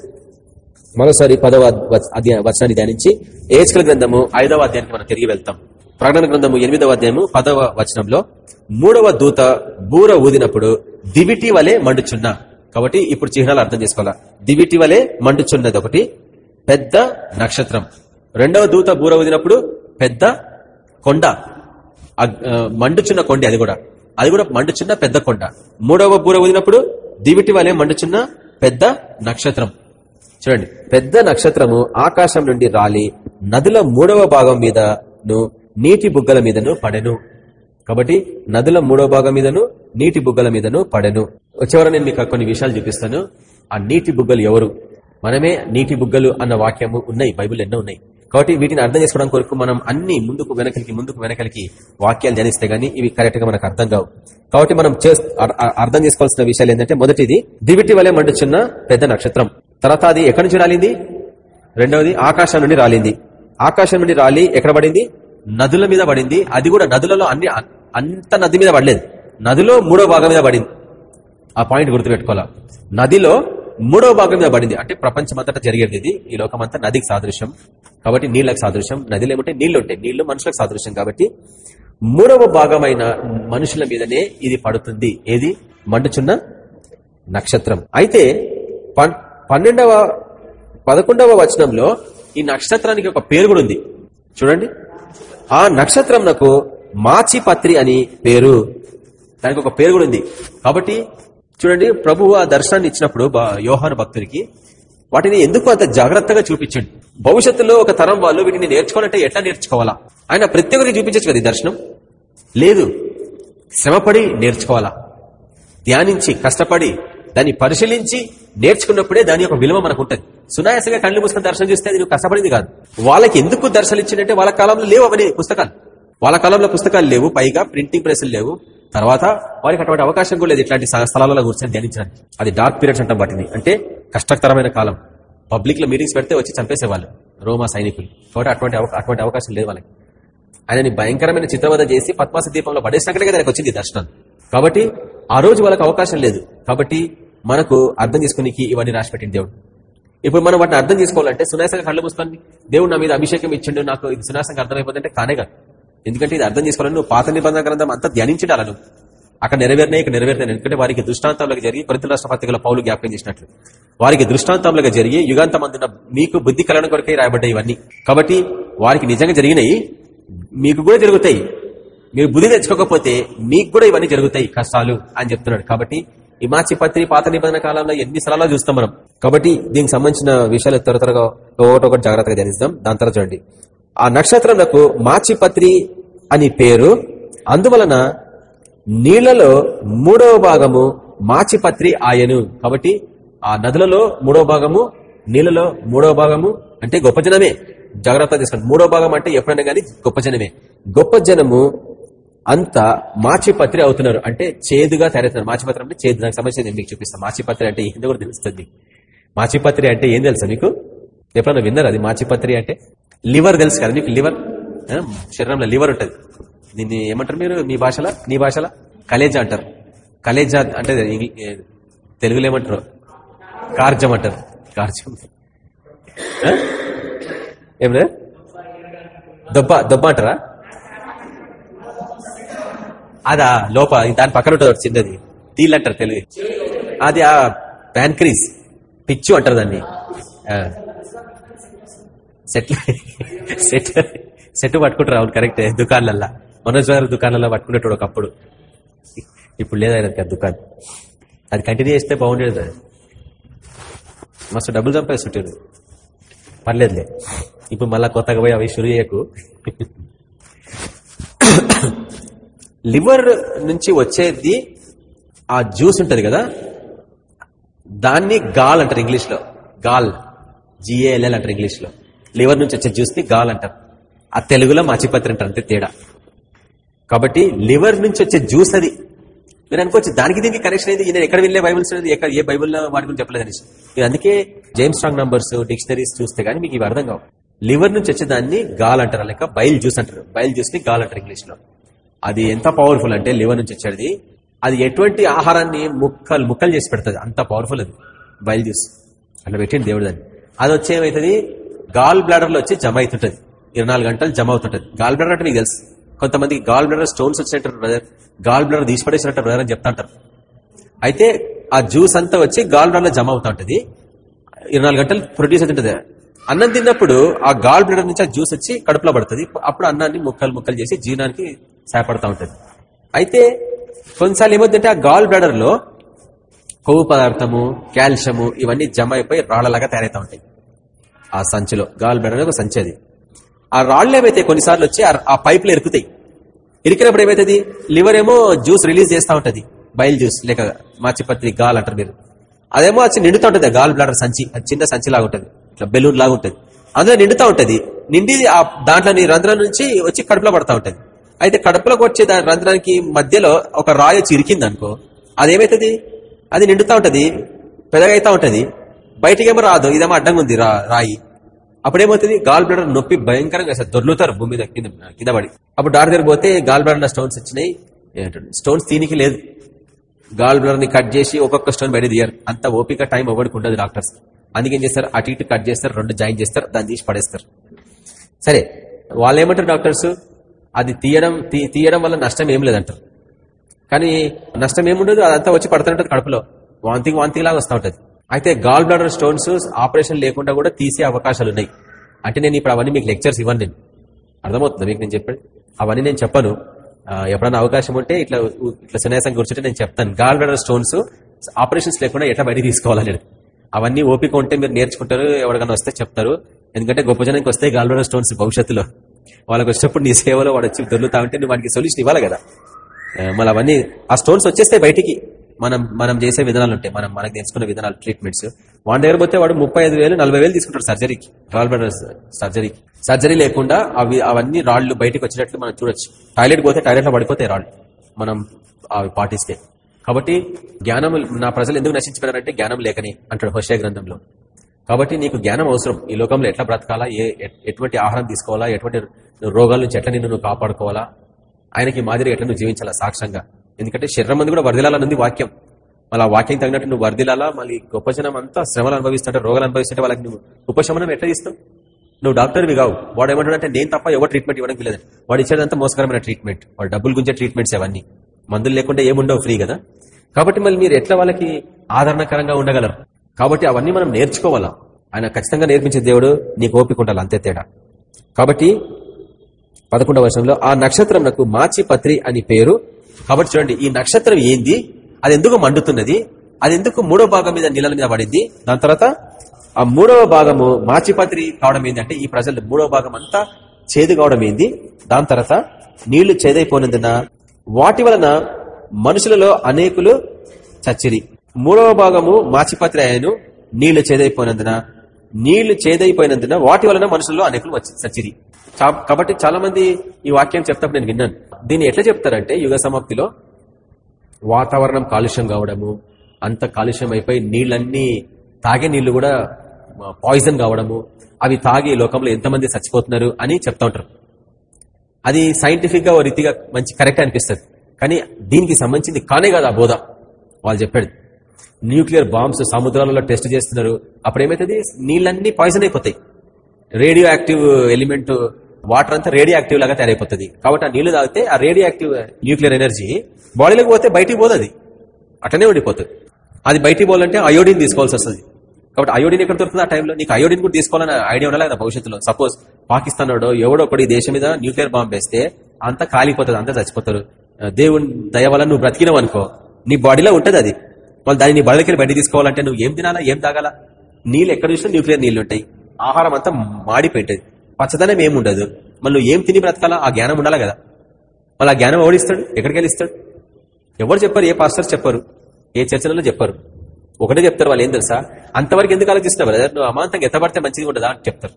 మరోసారి పదవ వచ- వర్షాన్ని వచనాన్ని ధ్యానించి ఏజ్కల గ్రంథము ఐదవ అధ్యాయానికి మనం తిరిగి వెళ్తాం. ప్రకటన గ్రంథము ఎనిమిదవ అధ్యాయము పదవ వచనంలో మూడవ దూత బూర ఊదినప్పుడు దివిటి వలె మండుచున్న. కాబట్టి ఇప్పుడు చిహ్నాలు అర్థం చేసుకోవాలా? దివిటి వలె మండుచున్నది ఒకటి పెద్ద నక్షత్రం. రెండవ దూత బూర ఊదినప్పుడు పెద్ద కొండ. అగ్- మండుచున్న కొండ అది కూడా. అది కూడా మండుచున్న పెద్ద కొండ. మూడవ బూర ఊదినప్పుడు దివిటి వలె మండుచున్న పెద్ద నక్షత్రం. చూడండి. పెద్ద నక్షత్రము ఆకాశం నుండి రాలి నదుల మూడవ భాగం మీదను నీటి బుగ్గల మీదను పడెను. కాబట్టి నదుల మూడో భాగం మీదను నీటి బుగ్గల మీదను పడెను. చివర నేను మీకు కొన్ని విషయాలు చూపిస్తాను. ఆ నీటి బుగ్గలు ఎవరు? మనమే నీటి బుగ్గలు అన్న వాక్యము ఉన్నాయి బైబిల్ ఎన్నో ఉన్నాయి. కాబట్టి వీటిని అర్థం చేసుకోవడం కొరకు మనం అన్ని ముందుకు వెనకలికి ముందుకు వెనకలికి వాక్యాలు ధ్యానిస్తే గానీ ఇవి కరెక్ట్గా మనకు అర్థం కావు. కాబట్టి మనం చేస్- అర్థం చేసుకోవాల్సిన విషయాలు ఏంటంటే మొదటిది దివిటి వలె మండుచున్న పెద్ద నక్షత్రం. తర్వాత అది ఎక్కడి నుంచి రాలింది? రెండవది ఆకాశం నుండి రాలింది. ఆకాశం నుండి రాలి ఎక్కడ పడింది? నదుల మీద పడింది. అది కూడా నదులలో అన్ని అంత నది మీద పడలేదు. నదిలో మూడో భాగం మీద పడింది. ఆ పాయింట్ గుర్తుపెట్టుకోవాలా? నదిలో మూడో భాగం మీద పడింది. అంటే ప్రపంచమంతటా జరిగేది ఇది. ఈ లోకమంతా నదికి సాదృశ్యం. కాబట్టి నీళ్ళకు సాదృశ్యం. నదిలో ఏమంటే నీళ్ళు ఉంటాయి. నీళ్ళు మనుషులకు సాదృశ్యం కాబట్టి మూడవ భాగమైన మనుషుల మీదనే ఇది పడుతుంది. ఏది? మండుచున్న నక్షత్రం. అయితే పన్- పన్నెండవ పదకొండవ వచనంలో ఈ నక్షత్రానికి ఒక పేరు కూడా ఉంది. చూడండి. ఆ నక్షత్రం నాకు మాచిపత్రి అని పేరు. దానికి ఒక పేరు కూడా ఉంది. కాబట్టి చూడండి ప్రభువు ఆ దర్శనాన్ని ఇచ్చినప్పుడు బ- యోహాను భక్తుడికి వాటిని ఎందుకు అంత జాగ్రత్తగా చూపించండి? భవిష్యత్తులో ఒక తరం వాళ్ళు వీటిని నేర్చుకోవాలంటే ఎట్లా నేర్చుకోవాలా? ఆయన ప్రతి ఒక్కరికి చూపించచ్చు కదా దర్శనం? లేదు. శ్రమపడి నేర్చుకోవాలా? ధ్యానించి కష్టపడి దాన్ని పరిశీలించి నేర్చుకున్నప్పుడే దాని యొక్క విలువ మనకు ఉంటుంది. సునాయాసంగా కళ్ళు మూసుకొని దర్శనం చేస్తే అది నువ్వు కష్టపడింది కాదు. వాళ్ళకి ఎందుకు దర్శనం ఇచ్చిందంటే వాళ్ళ కాలంలో లేవు అవన్నీ పుస్తకాలు. వాళ్ళ కాలంలో పుస్తకాలు లేవు పైగా ప్రింటింగ్ ప్రెస్లు లేవు. తర్వాత వారికి అటువంటి అవకాశం కూడా లేదు ఇట్లాంటి స్థలాలలో కూర్చొని ధ్యానించడానికి. అది డార్క్ పీరియడ్స్ అంటాం వాటిని. అంటే కష్టతరమైన కాలం. పబ్లిక్లో మీటింగ్స్ పెడితే వచ్చి చంపేసేవాళ్ళు రోమా సైనికులు. కాబట్టి అటువంటి అటువంటి అవకాశం లేదు వాళ్ళకి. ఆయనని భయంకరమైన చిత్రవద చేసి పద్మాస దీపంలో పడేసినాకనే దానికి వచ్చింది దర్శనం. కాబట్టి ఆ రోజు వాళ్ళకి అవకాశం లేదు. కాబట్టి మనకు అర్థం చేసుకునికి ఇవన్నీ రాసిపెట్టింది దేవుడు. ఇప్పుడు మనం వాటిని అర్థం చేసుకోవాలంటే సునాసంగా కళ్ళు మూసుకొని దేవుడు నా మీద అభిషేకం ఇచ్చిండు నాకు ఇది సునాసంగా అర్థమైపోతుందంటే కానే కాదు. ఎందుకంటే ఇది అర్థం చేసుకోవాలని నువ్వు పాత నిబంధన గ్రంథం అంతా ధ్యానించడాల నువ్వు? అక్కడ నెరవేరినాయి ఇక్కడ నెరవేరినాయి. ఎందుకంటే వారికి దృష్టాంతంలో జరిగి ప్రతి రాష్ట్రపతిగా పౌలు జ్ఞాపకం చేసినట్లు. వారికి దృష్టాంతంలో జరిగి యుగాంతమందున మీకు బుద్ధి కలగడం కొరకే రాయబడ్డాయి ఇవన్నీ. కాబట్టి వారికి నిజంగా జరిగినాయి మీకు కూడా జరుగుతాయి. మీరు బుద్ధి తెచ్చుకోకపోతే మీకు కూడా ఇవన్నీ జరుగుతాయి కష్టాలు అని చెప్తున్నాడు. కాబట్టి ఈ మాచిపత్రి పాత నిబంధన కాలంలో ఎన్ని స్థలాల్లో చూస్తాం మనం? కాబట్టి దీనికి సంబంధించిన విషయాలు త్వర త్వరగా ఒకటొకటి జాగ్రత్తగా ధ్యానిస్తాం దాని తర్వాత చూడండి. ఆ నక్షత్రాలకు మాచిపత్రి అని పేరు. అందువలన నీళ్ళలో మూడవ భాగము మాచిపత్రి ఆయను. కాబట్టి ఆ నదులలో మూడవ భాగము నీళ్ళలో మూడవ భాగము అంటే గొప్ప జనమే. జాగ్రత్త తీసుకోండి. మూడవ భాగం అంటే ఎప్పుడైనా కానీ గొప్ప జనమే. గొప్ప జనము అంతా మాచిపత్రి అవుతున్నారు. అంటే చేదుగా తయారవుతున్నారు. మాచిపత్రి అంటే చేదు. నాకు సమస్య నేను మీకు చూపిస్తాను. మాచిపత్రి అంటే ఏందో కూడా తెలుస్తుంది. మాచిపత్రి అంటే ఏం తెలుసా మీకు? ఎప్పుడన్నా విన్నారు అది? మాచిపత్రి అంటే లివర్ తెలుసు కదా మీకు? లివర్? శరీరంలో లివర్ ఉంటుంది. దీన్ని ఏమంటారు మీరు? మీ భాషలో? నీ భాషలో? కలేజా అంటారు. కలేజా అంటే తెలుగులో ఏమంటారు? కార్జం అంటారు. కార్జం. ఏమన్నా దొబ్బ దొబ్బ అంటారా? అదా లోప దాని పక్కన ఉంటుంది చిన్నది. తీల్ అంటారు తెలుగు. అది ఆ ప్యాన్క్రీస్. పిచ్చు అంటారు దాన్ని. సెట్ సెట్ సెట్ పట్టుకుంటారు అవును కరెక్ట్. దుకాణాలల్లో మనోజ్ గారు దుకాణాల్లో పట్టుకునేటోడు ఒకప్పుడు. ఇప్పుడు లేదా ఆయనకి దుకాణం అది కంటిన్యూ చేస్తే బాగుండేది అది మస్తు డబ్బులు చంపేస్తుంటారు పర్లేదులే. ఇప్పుడు మళ్ళీ కొత్తగా పోయి అవి షురు చేయకు. లివర్ నుంచి వచ్చేది ఆ జ్యూస్ ఉంటుంది కదా దాన్ని గాల్ అంటారు ఇంగ్లీష్లో. గాల్ జిఏఎల్ఎల్ అంటారు ఇంగ్లీష్లో. లివర్ నుంచి వచ్చే జ్యూస్ని గాల్ అంటారు. ఆ తెలుగులో మాచిపత్రి అంటారు అంతే తేడా. కాబట్టి లివర్ నుంచి వచ్చే జ్యూస్ అది. మీరు అనుకోవచ్చు దానికి దీనికి కనెక్షన్ అయింది నేను ఎక్కడ వెళ్ళే బైబుల్స్ ఎక్కడ ఏ బైబుల్లో వాటి గురించి చెప్పలేదు అనేసి. మీరు అందుకే జేమ్స్ స్ట్రాంగ్ నంబర్స్ డిక్షనరీస్ చూస్తే గానీ మీకు ఇవి అర్థం కావు. లివర్ నుంచి వచ్చే దాన్ని గాల్ అంటారు లేక బైల్ జ్యూస్ అంటారు. బయల్ జ్యూస్ని గాల్ అంటారు ఇంగ్లీష్లో. అది ఎంత పవర్ఫుల్ అంటే లివర్ నుంచి వచ్చేది. అది ఎటువంటి ఆహారాన్ని ముక్కలు ముక్కలు చేసి పెడుతుంది. అంత పవర్ఫుల్ అది. బయలు జ్యూస్ అట్లా పెట్టింది దేవుడు దాన్ని. అది వచ్చి ఏమవుతుంది గాల్ బ్లాడర్లో వచ్చి జమ అవుతుంటది. ఇరవై నాలుగు గంటలు జమ అవుతుంటది. గాల్ బ్లాడర్ అంటే మీకు తెలుసు. కొంతమంది గాల్ బ్లాడర్ స్టోన్స్ వచ్చినట్టు బ్రదర్ గాల్ బ్లాడర్ తీసిపడేసినట్టు బ్రదర్ అని చెప్తాంటారు అయితే ఆ జ్యూస్ అంతా వచ్చి గాల్ బ్లాడర్లో జమ అవుతా ఉంటుంది. ఇరవై గంటలు ప్రొడ్యూస్ అవుతుంటది. అన్నం తిన్నప్పుడు ఆ గాల్ బ్లడర్ నుంచి ఆ జ్యూస్ వచ్చి కడుపులో పడుతుంది. అప్పుడు అన్నాన్ని ముక్కలు ముక్కలు చేసి జీవనానికి సహాయపడతా ఉంటుంది. అయితే కొన్నిసార్లు ఏమవుతుందంటే ఆ గాల్ బ్లాడర్లో కొవ్వు పదార్థము కాల్షియము ఇవన్నీ జమ అయిపోయి రాళ్ళలాగా తయారవుతా ఉంటాయి. ఆ సంచిలో గాల్ బ్లడర్ ఒక సంచి అది. ఆ రాళ్ళు ఏమైతే కొన్నిసార్లు వచ్చి ఆ- పైపులు ఎరుకుతాయి ఇరికినప్పుడు ఏమైతుంది? లివర్ ఏమో జ్యూస్ రిలీజ్ చేస్తూ ఉంటుంది. బయల్ జ్యూస్ లేక మాచిపత్రి గాల్ అంటారు మీరు. అదేమో వచ్చి నిండుతా ఉంటుంది గాల్ బ్లాడర్ సంచి. చిన్న సంచి లాగా ఉంటుంది. ఇట్లా బెలూన్ లాగా ఉంటుంది. అందులో నిండుతా ఉంటుంది. నిండి ఆ దాంట్లోని రంధ్రం నుంచి వచ్చి కడుపులో పడతా ఉంటుంది. అయితే కడుపులోకి వచ్చే దాని రంధ్రానికి మధ్యలో ఒక రాయి చిరికింది అనుకో అదేమైతుంది? అది నిండుతా ఉంటుంది పెదగైతా ఉంటుంది. బయటకేమో రాదు ఇదేమో అడ్డంగా ఉంది రా రాయి. అప్పుడేమవుతుంది? గాల్ బ్లాడర్ నొప్పి భయంకరంగా అసలు దొర్లుతారు భూమి మీద కింద కింద పడి. అప్పుడు డాక్టర్ దగ్గర పోతే గాల్ బ్లాడర్ స్టోన్స్ వచ్చినాయి. ఏంటంటే స్టోన్స్ తీనికి లేదు. గాల్ బ్లర్ని కట్ చేసి ఒక్కొక్క స్టోన్ బయట తీయరు. అంత ఓపిక టైం ఎవరికి డాక్టర్స్. అందుకేం చేస్తారు? అటు ఇటు కట్ చేస్తారు రెండు జాయిన్ చేస్తారు దాన్ని తీసి పడేస్తారు. సరే వాళ్ళు ఏమంటారు డాక్టర్స్? అది తీయడం తీ- తీయడం వల్ల నష్టం ఏం లేదంటారు. కానీ నష్టం ఏముండదు అదంతా వచ్చి పడుతుంటుంది కడుపులో. వాంతింగ్ వాంతింగ్ లాగా వస్తూ ఉంటుంది. అయితే గాల్ బ్లాడర్ స్టోన్స్ ఆపరేషన్ లేకుండా కూడా తీసే అవకాశాలు ఉన్నాయి. అంటే నేను ఇప్పుడు అవన్నీ మీకు లెక్చర్స్ ఇవ్వను నేను. అర్థమవుతుంది మీకు నేను చెప్పాను అవన్నీ నేను చెప్పను. ఎప్పుడన్నా ఎప్పుడైనా అవకాశం ఉంటే ఇట్లా ఇట్లా సన్యాసం కూర్చుంటే నేను చెప్తాను. గాల్ బ్లాడర్ స్టోన్స్ ఆపరేషన్స్ లేకుండా ఎట్లా బయట తీసుకోవాలని అవన్నీ ఓపిక ఉంటే మీరు నేర్చుకుంటారు ఎవరికైనా వస్తే చెప్తారు. ఎందుకంటే గొప్ప జనానికి వస్తే గాల్వన స్టోన్స్ భవిష్యత్తులో. వాళ్ళకి వచ్చినప్పుడు నీ సేవలో వాడు వచ్చి దొరుకుతా ఉంటే నువ్వు వాడికి సొల్యూషన్ ఇవ్వాలి కదా. మళ్ళీ అవన్నీ ఆ స్టోన్స్ వచ్చేస్తే బయటికి. మనం మనం చేసే విధానాలు ఉంటాయి. మనం మనకు తెలుసుకున్న విధానాలు ట్రీట్మెంట్స్ వాడి దగ్గర పోతే వాడు ముప్పై ఐదు వేలు నలభై వేలు తీసుకుంటాడు సర్జరీకి రాల్ బ్లడర్ సర్జరీకి సర్జరీ లేకుండా అవి అవన్నీ రాళ్ళు బయటకు వచ్చినట్లు మనం చూడొచ్చు. టాయిలెట్ పోతే టాయిలెట్లో పడిపోతాయి రాళ్ళు. మనం అవి పాటిస్తే. కాబట్టి జ్ఞానం నా ప్రజలు ఎందుకు నశించిపోయారంటే జ్ఞానం లేకని అంటాడు హోషయ గ్రంథంలో. కాబట్టి నీకు జ్ఞానం అవసరం. ఈ లోకంలో ఎట్లా బ్రతకాలా? ఏ ఎటువంటి ఆహారం తీసుకోవాలా? ఎటువంటి రోగాల నుంచి ఎట్లా నిన్ను నువ్వు కాపాడుకోవాలా? ఆయనకి మాదిరి ఎట్లా నువ్వు జీవించాలా సాక్ష్యంగా? ఎందుకంటే శరీరం మంది కూడా వర్దిలాలనుంది వాక్యం. మళ్ళీ ఆ వాక్యం తగినట్టు నువ్వు వర్దిలాలా మళ్ళీ గొప్ప జనం అంతా శ్రమలు అనుభవిస్తుంటే రోగాలు అనుభవిస్తుంటే వాళ్ళకి నువ్వు ఉపశమనం ఎట్లా ఇస్తావు? నువ్వు డాక్టర్వి కావు. వాడు ఏమంటాడంటే నేను తప్ప ఎవరు ట్రీట్మెంట్ ఇవ్వడానికి లేదు వాడు ఇచ్చేదంతా మోసకరమైన ట్రీట్మెంట్ వాడు డబ్బులు గుంజే ట్రీట్మెంట్స్ అవన్నీ. మందులు లేకుండా ఏముండవు ఫ్రీ కదా? కాబట్టి మళ్ళీ మీరు ఎట్లా వాళ్ళకి ఆదరణకరంగా ఉండగలరు? కాబట్టి అవన్నీ మనం నేర్చుకోవాలా? ఆయన ఖచ్చితంగా నేర్పించే దేవుడు నీకు ఓపిక ఉండాలి అంతే తేడా. కాబట్టి పదకొండవ వర్షంలో ఆ నక్షత్రం నాకు మాచిపత్రి అని పేరు. కాబట్టి చూడండి ఈ నక్షత్రం ఏంది? అది ఎందుకు మండుతున్నది? అది ఎందుకు మూడో భాగం మీద నీళ్ళ మీద పడింది? దాని తర్వాత ఆ మూడవ భాగము మాచిపత్రి కావడం ఏంది అంటే ఈ ప్రజలు మూడవ భాగం అంతా చేదు కావడం ఏంది? దాని తర్వాత నీళ్ళు చేదైపోయినందున వాటి వలన మనుషులలో అనేకులు చచ్చిరి. మూడవ భాగము మాచిపత్రి అయ్యను. నీళ్ళు చేదైపోయినందున నీళ్ళు చేదైపోయినందున వాటి వలన మనుషుల్లో అనేకులు చచ్చిరి. కాబట్టి చాలా మంది ఈ వాక్యం చెప్తాప్పుడు నేను విన్నాను. దీన్ని ఎట్లా చెప్తారంటే యుగ సమాప్తిలో వాతావరణం కాలుష్యం కావడము అంత కాలుష్యం అయిపోయి నీళ్ళన్నీ తాగే నీళ్ళు కూడా పాయిజన్ కావడము అవి తాగి లోకంలో ఎంతమంది చచ్చిపోతున్నారు అని చెప్తా ఉంటారు. అది సైంటిఫిక్గా ఓ రీతిగా మంచి కరెక్ట్ అనిపిస్తుంది. కానీ దీనికి సంబంధించింది కానే కాదు ఆ బోధ. వాళ్ళు చెప్పాడు న్యూక్లియర్ బాంబ్స్ సముద్రాలలో టెస్ట్ చేస్తున్నారు. అప్పుడు ఏమైతుంది? నీళ్ళన్నీ పాయిజన్ అయిపోతాయి. రేడియో యాక్టివ్ ఎలిమెంట్ వాటర్ అంతా రేడియో యాక్టివ్ లాగా తయారైపోతుంది. కాబట్టి ఆ నీళ్ళు తాగితే ఆ రేడియో యాక్టివ్ న్యూక్లియర్ ఎనర్జీ బాడీలోకి పోతే బయటికి పోదు అది అటనే ఉండిపోతుంది. అది బయటికి పోవాలంటే అయోడిన్ తీసుకోవాల్సి వస్తుంది. కాబట్టి అయోడిన్ ఎక్కడ దొరుకుతుంది? ఆ టైంలో నీకు అయోడిన్ కూడా తీసుకోవాలని ఐడియా ఉండాలి కదా భవిష్యత్తులో? సపోజ్ పాకిస్తాన్ వాడు ఎవడో ఒకటి ఈ దేశం మీద న్యూక్లియర్ బాంబ్ వేస్తే అంతా కాలిపోతుంది అంతా చచ్చిపోతారు. దేవుని దయ వల్ల నువ్వు బ్రతికినవు అనుకో. నీ బాడీలో ఉంటుంది అది. వాళ్ళు దాన్ని నీ బాడీకి బయట తీసుకోవాలంటే నువ్వు ఏం తినాలా ఏం తాగాల? నీళ్ళు ఎక్కడ చూసినా న్యూక్లియర్ నీళ్ళు ఉంటాయి. ఆహారం అంతా మాడిపోయింటది. పచ్చదనం ఏం ఉండదు. మళ్ళీ నువ్వు ఏం తిని బ్రతకాలా? ఆ జ్ఞానం ఉండాలి కదా? మళ్ళీ ఆ జ్ఞానం ఎవడిస్తాడు ఎక్కడికి వెళ్ళిస్తాడు ఎవరు చెప్పారు? ఏ పాస్టర్ చెప్పారు? ఏ చర్చలలో చెప్పారు? ఒకటే చెప్తారు వాళ్ళు ఏం తెలుసా? అంతవరకు ఎందుకు ఆలోచిస్తున్నావు బ్రదర్ నువ్వు అమాంతంగా ఎత్తబడితే మంచిది ఉండదా? అని చెప్తారు.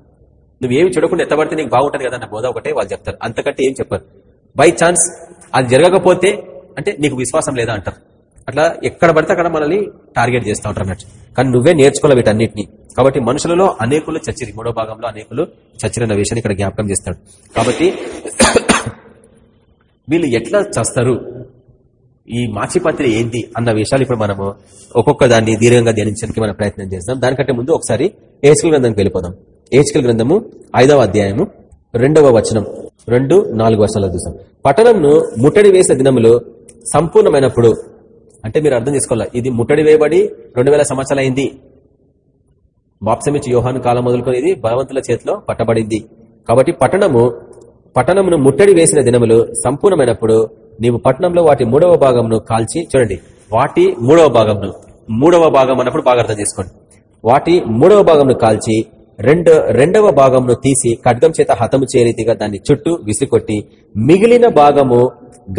నువ్వేమి చూడకుండా ఎత్తబడితే నీకు బాగుంటుంది కదా అన్న బోధ ఒకటే వాళ్ళు చెప్తారు. అంతకంటే ఏం చెప్పారు. బై ఛాన్స్ అది జరగకపోతే అంటే నీకు విశ్వాసం లేదా అంటారు. అట్లా ఎక్కడ పడితే అక్కడ మనల్ని టార్గెట్ చేస్తూ ఉంటారు అన్నట్టు. కానీ నువ్వే నేర్చుకోవాలి వీటన్నిటిని. కాబట్టి మనుషులలో అనేకులు చచ్చిరి. మూడో భాగంలో అనేకులు చచ్చిరన్న విషయాన్ని ఇక్కడ జ్ఞాపకం చేస్తాడు కాబట్టి [coughs] వీళ్ళు ఎట్లా చస్తారు? ఈ మాచిపత్రి ఏంటి అన్న విషయాలు ఇప్పుడు మనము ఒక్కొక్క దాన్ని దీర్ఘంగా ధ్యానించడానికి మనం ప్రయత్నం చేస్తాం. దానికంటే ముందు ఒకసారి ఏచికల్ గ్రంథంకి వెళ్ళిపోదాం. ఏచికల్ గ్రంథము ఐదవ అధ్యాయము రెండవ వచనం రెండు నాలుగు వర్షాలు చూస్తాం పట్టణంను ముట్టడి వేసిన దినములు సంపూర్ణమైనప్పుడు అంటే మీరు అర్థం చేసుకోవాలి ఇది ముట్టడి వేయబడి రెండు వేల సంవత్సరాలు అయింది బాప్సమిచ్చి యోహాను కాలం మొదలుకొని ఇది బలవంతుల చేతిలో పట్టబడింది. కాబట్టి పట్టణము పట్టణమును ముట్టడి వేసిన దినములు సంపూర్ణమైనప్పుడు నీవు పట్టణంలో వాటి మూడవ భాగంను కాల్చి చూడండి. వాటి మూడవ భాగంను మూడవ భాగం అన్నప్పుడు బాగా అర్థం చేసుకోండి. వాటి మూడవ భాగంను కాల్చి రెండు రెండవ భాగంను తీసి ఖడ్గం చేత హతము చేరీతిగా దాన్ని చుట్టూ విసికొట్టి మిగిలిన భాగము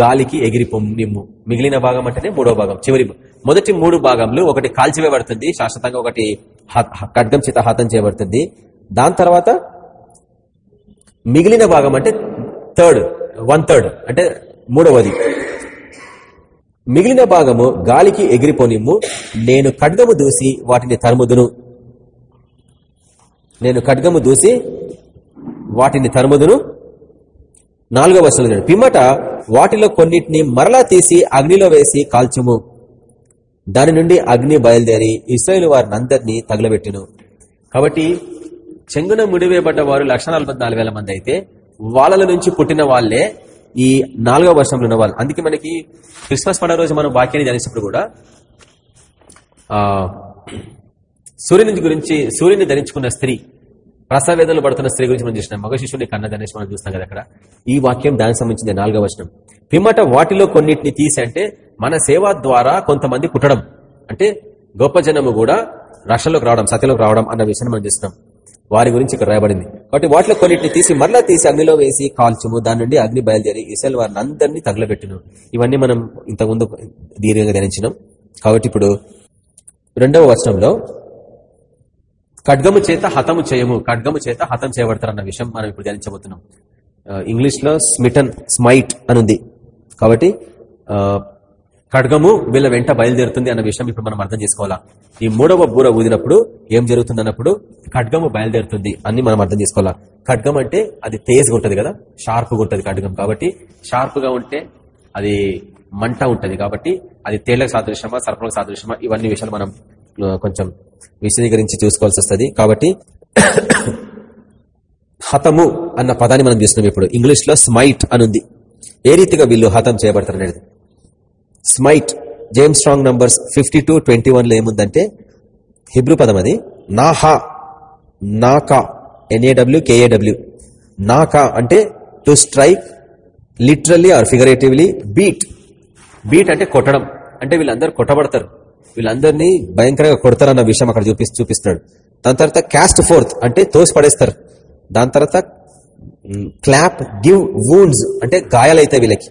గాలికి ఎగిరి నిమ్ము. మిగిలిన భాగం అంటేనే మూడవ భాగం చివరి మొదటి మూడు భాగంలో ఒకటి కాల్చివేయబడుతుంది శాశ్వతంగా ఒకటి ఖడ్గం చేత హతం చేయబడుతుంది. దాని తర్వాత మిగిలిన భాగం అంటే థర్డ్ వన్ థర్డ్ అంటే మూడవది. మిగిలిన భాగము గాలికి ఎగిరిపోనిమ్ము నేను ఖడ్గము దూసి వాటిని తరుముదును. నేను ఖడ్గము దూసి వాటిని తరుముదును. నాలుగో వర్షాలు పిమ్మట వాటిలో కొన్నిటిని మరలా తీసి అగ్నిలో వేసి కాల్చుము. దాని నుండి అగ్ని బయలుదేరి ఇస్రాయేల్ వారిని అందరినీ తగలబెట్టును. కాబట్టి చెంగున ముడివేయబడ్డ వారు లక్ష వేల మంది అయితే వాళ్ళ నుంచి పుట్టిన వాళ్ళే ఈ నాలుగవ వర్షంలో ఉన్న వాళ్ళు అందుకే మనకి క్రిస్మస్ పండుగ రోజు మనం వాక్యాన్ని ధ్యానించినప్పుడు కూడా సూర్యుని గురించి సూర్యుని ధరించుకున్న స్త్రీ ప్రసవేదనలు పడుతున్న స్త్రీ గురించి మనం చూసినాం. మగ శిశువుని కన్న అనేసి మనం చూస్తాం కదా అక్కడ. ఈ వాక్యం దానికి సంబంధించింది నాలుగవ వచనం. పిమ్మట వాటిలో కొన్నిటిని తీసి అంటే మన సేవ ద్వారా కొంతమంది పుట్టడం. అంటే గొప్ప జనము కూడా రక్షణలోకి రావడం సత్యలోకి రావడం అన్న విషయాన్ని మనం చూస్తున్నాం వారి గురించి ఇక్కడ రాయబడింది. కాబట్టి వాటిలో కొన్నిటిని తీసి మరలా తీసి అగ్నిలో వేసి కాల్చుము దాని నుండి అగ్ని బయలుదేరి ఇసల్ వారిని అందరినీ తగలబెట్టును. ఇవన్నీ మనం ఇంతకుముందు దీర్ఘంగా ధ్యానించినాం. కాబట్టి ఇప్పుడు రెండవ వచనంలో ఖడ్గము చేత హతము చేయము ఖడ్గము చేత హతం చేయబడతారు అన్న విషయం మనం ఇప్పుడు ధ్యానించబోతున్నాం. ఇంగ్లీష్లో స్మిటన్ స్మైట్ అని ఉంది కాబట్టి ఖడ్గము వీళ్ళ వెంట బయలుదేరుతుంది అన్న విషయం ఇప్పుడు మనం అర్థం చేసుకోవాలా. ఈ మూడవ బూర ఊదినప్పుడు ఏం జరుగుతుంది అన్నప్పుడు ఖడ్గము బయలుదేరుతుంది అని మనం అర్థం చేసుకోవాలా. ఖడ్గం అంటే అది తేజ్గా ఉంటుంది కదా షార్ప్గా ఉంటుంది ఖడ్గం కాబట్టి షార్ప్గా ఉంటే అది మంట ఉంటుంది కాబట్టి అది తేళ్ళకు సాదృశ్యమా సర్పలకు సాదృశ్యమా ఇవన్నీ విషయాలు మనం కొంచెం విశదీకరించి చూసుకోవాల్సి వస్తుంది. కాబట్టి [coughs] హతము అన్న పదాన్ని మనం చూస్తున్నాం ఇప్పుడు. ఇంగ్లీష్లో స్మైట్ స్మైట్ అనుంది. ఏ రీతిగా వీళ్ళు హతం చేయబడతారు అనేది. Smite James Strong numbers fifty two twenty వన్లో ఏముందంటే హిబ్రూ పదం అది. నాహా నాకా N A W K A W నాకా అంటే to strike literally or figuratively beat beat అంటే కొట్టడం. అంటే వీళ్ళందరూ కొట్టబడతారు. వీళ్ళందరినీ భయంకరంగా కొడతారన్న విషయం అక్కడ చూపి చూపిస్తున్నాడు. దాని తర్వాత క్యాస్ట్ ఫోర్త్ అంటే తోసి పడేస్తారు దాని తర్వాత క్లాప్ గివ్ వూన్స్ అంటే గాయాలైతాయి వీళ్ళకి.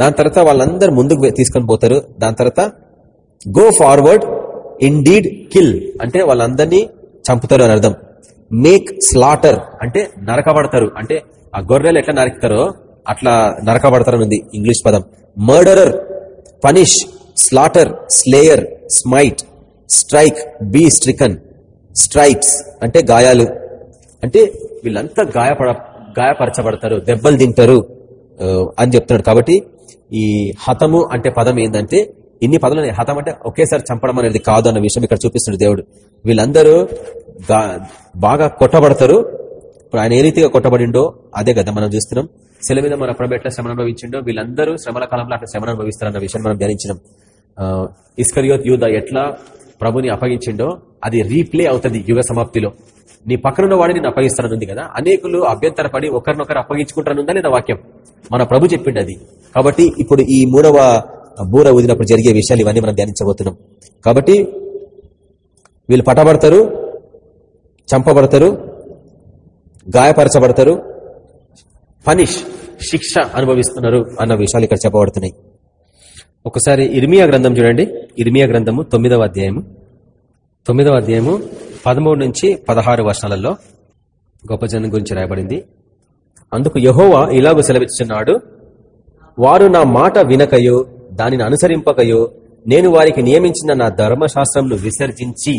దాని తర్వాత వాళ్ళందరూ ముందుకు తీసుకొని పోతారు. దాని తర్వాత go forward indeed kill అంటే వాళ్ళందరినీ చంపుతారు అని అర్థం. మేక్ స్లాటర్ అంటే నరకబడతారు. అంటే ఆ గొర్రెలు ఎట్లా నరుకుతారో అట్లా నరకబడతారని ఉంది ఇంగ్లీష్ పదం. Murderer punish slaughter slayer smite strike be stricken strikes అంటే గాయాలు. అంటే వీళ్ళంతా గాయపడ గాయపరచబడతారు. దెబ్బలు తింటారు. అని చెప్తున్నాడు. కాబట్టి ఈ హతము అంటే పదం ఏంటంటే ఇన్ని పదాలు హతం అంటే ఒకేసారి చంపడం అనేది కాదు అన్న విషయం ఇక్కడ చూపిస్తుంది దేవుడు. వీళ్ళందరూ బాగా కొట్టబడతారు. ఇప్పుడు ఆయన ఏ రీతిగా కొట్టబడిండో అదే కదా మనం చూస్తున్నాం. శిల మీద మన ప్రభు ఎట్లా శ్రమను అనుభవించిండో వీళ్ళందరూ శ్రమల కాలంలో అట్లా శ్రమను అనుభవిస్తారన్న విషయాన్ని మనం ధ్యానించినాం. ఇస్కర్ ఇస్కరియోత్ యూధ ఎట్లా ప్రభుని అప్పగించిండో అది రీప్లే అవుతుంది యుగ సమాప్తిలో. నీ పక్కనున్న వాడిని నేను అప్పగిస్తాననుంది కదా. అనేకులు అభ్యంతరపడి ఒకరినొకరు అప్పగించుకుంటానుందా లేదా వాక్యం? మన ప్రభు చెప్పిండి అది కాబట్టి ఇప్పుడు ఈ మూడవ బూర ఊదినప్పుడు జరిగే విషయాలు ఇవన్నీ మనం ధ్యానించబోతున్నాం. కాబట్టి వీళ్ళు పట్టబడతారు చంపబడతారు గాయపరచబడతారు పనిష్ శిక్ష అనుభవిస్తున్నారు అన్న విషయాలు ఇక్కడ చెప్పబడుతున్నాయి. ఒకసారి ఇర్మియా గ్రంథం చూడండి. ఇర్మియా గ్రంథము తొమ్మిదవ అధ్యాయము. తొమ్మిదవ అధ్యాయము పదమూడు నుంచి పదహారు వర్షాలలో గొప్ప జనం గురించి రాయబడింది. అందుకు యహోవా ఇలాగ సెలవిస్తున్నాడు వారు నా మాట వినకయో దానిని అనుసరింపకయో నేను వారికి నియమించిన నా ధర్మశాస్త్రంను విసర్జించి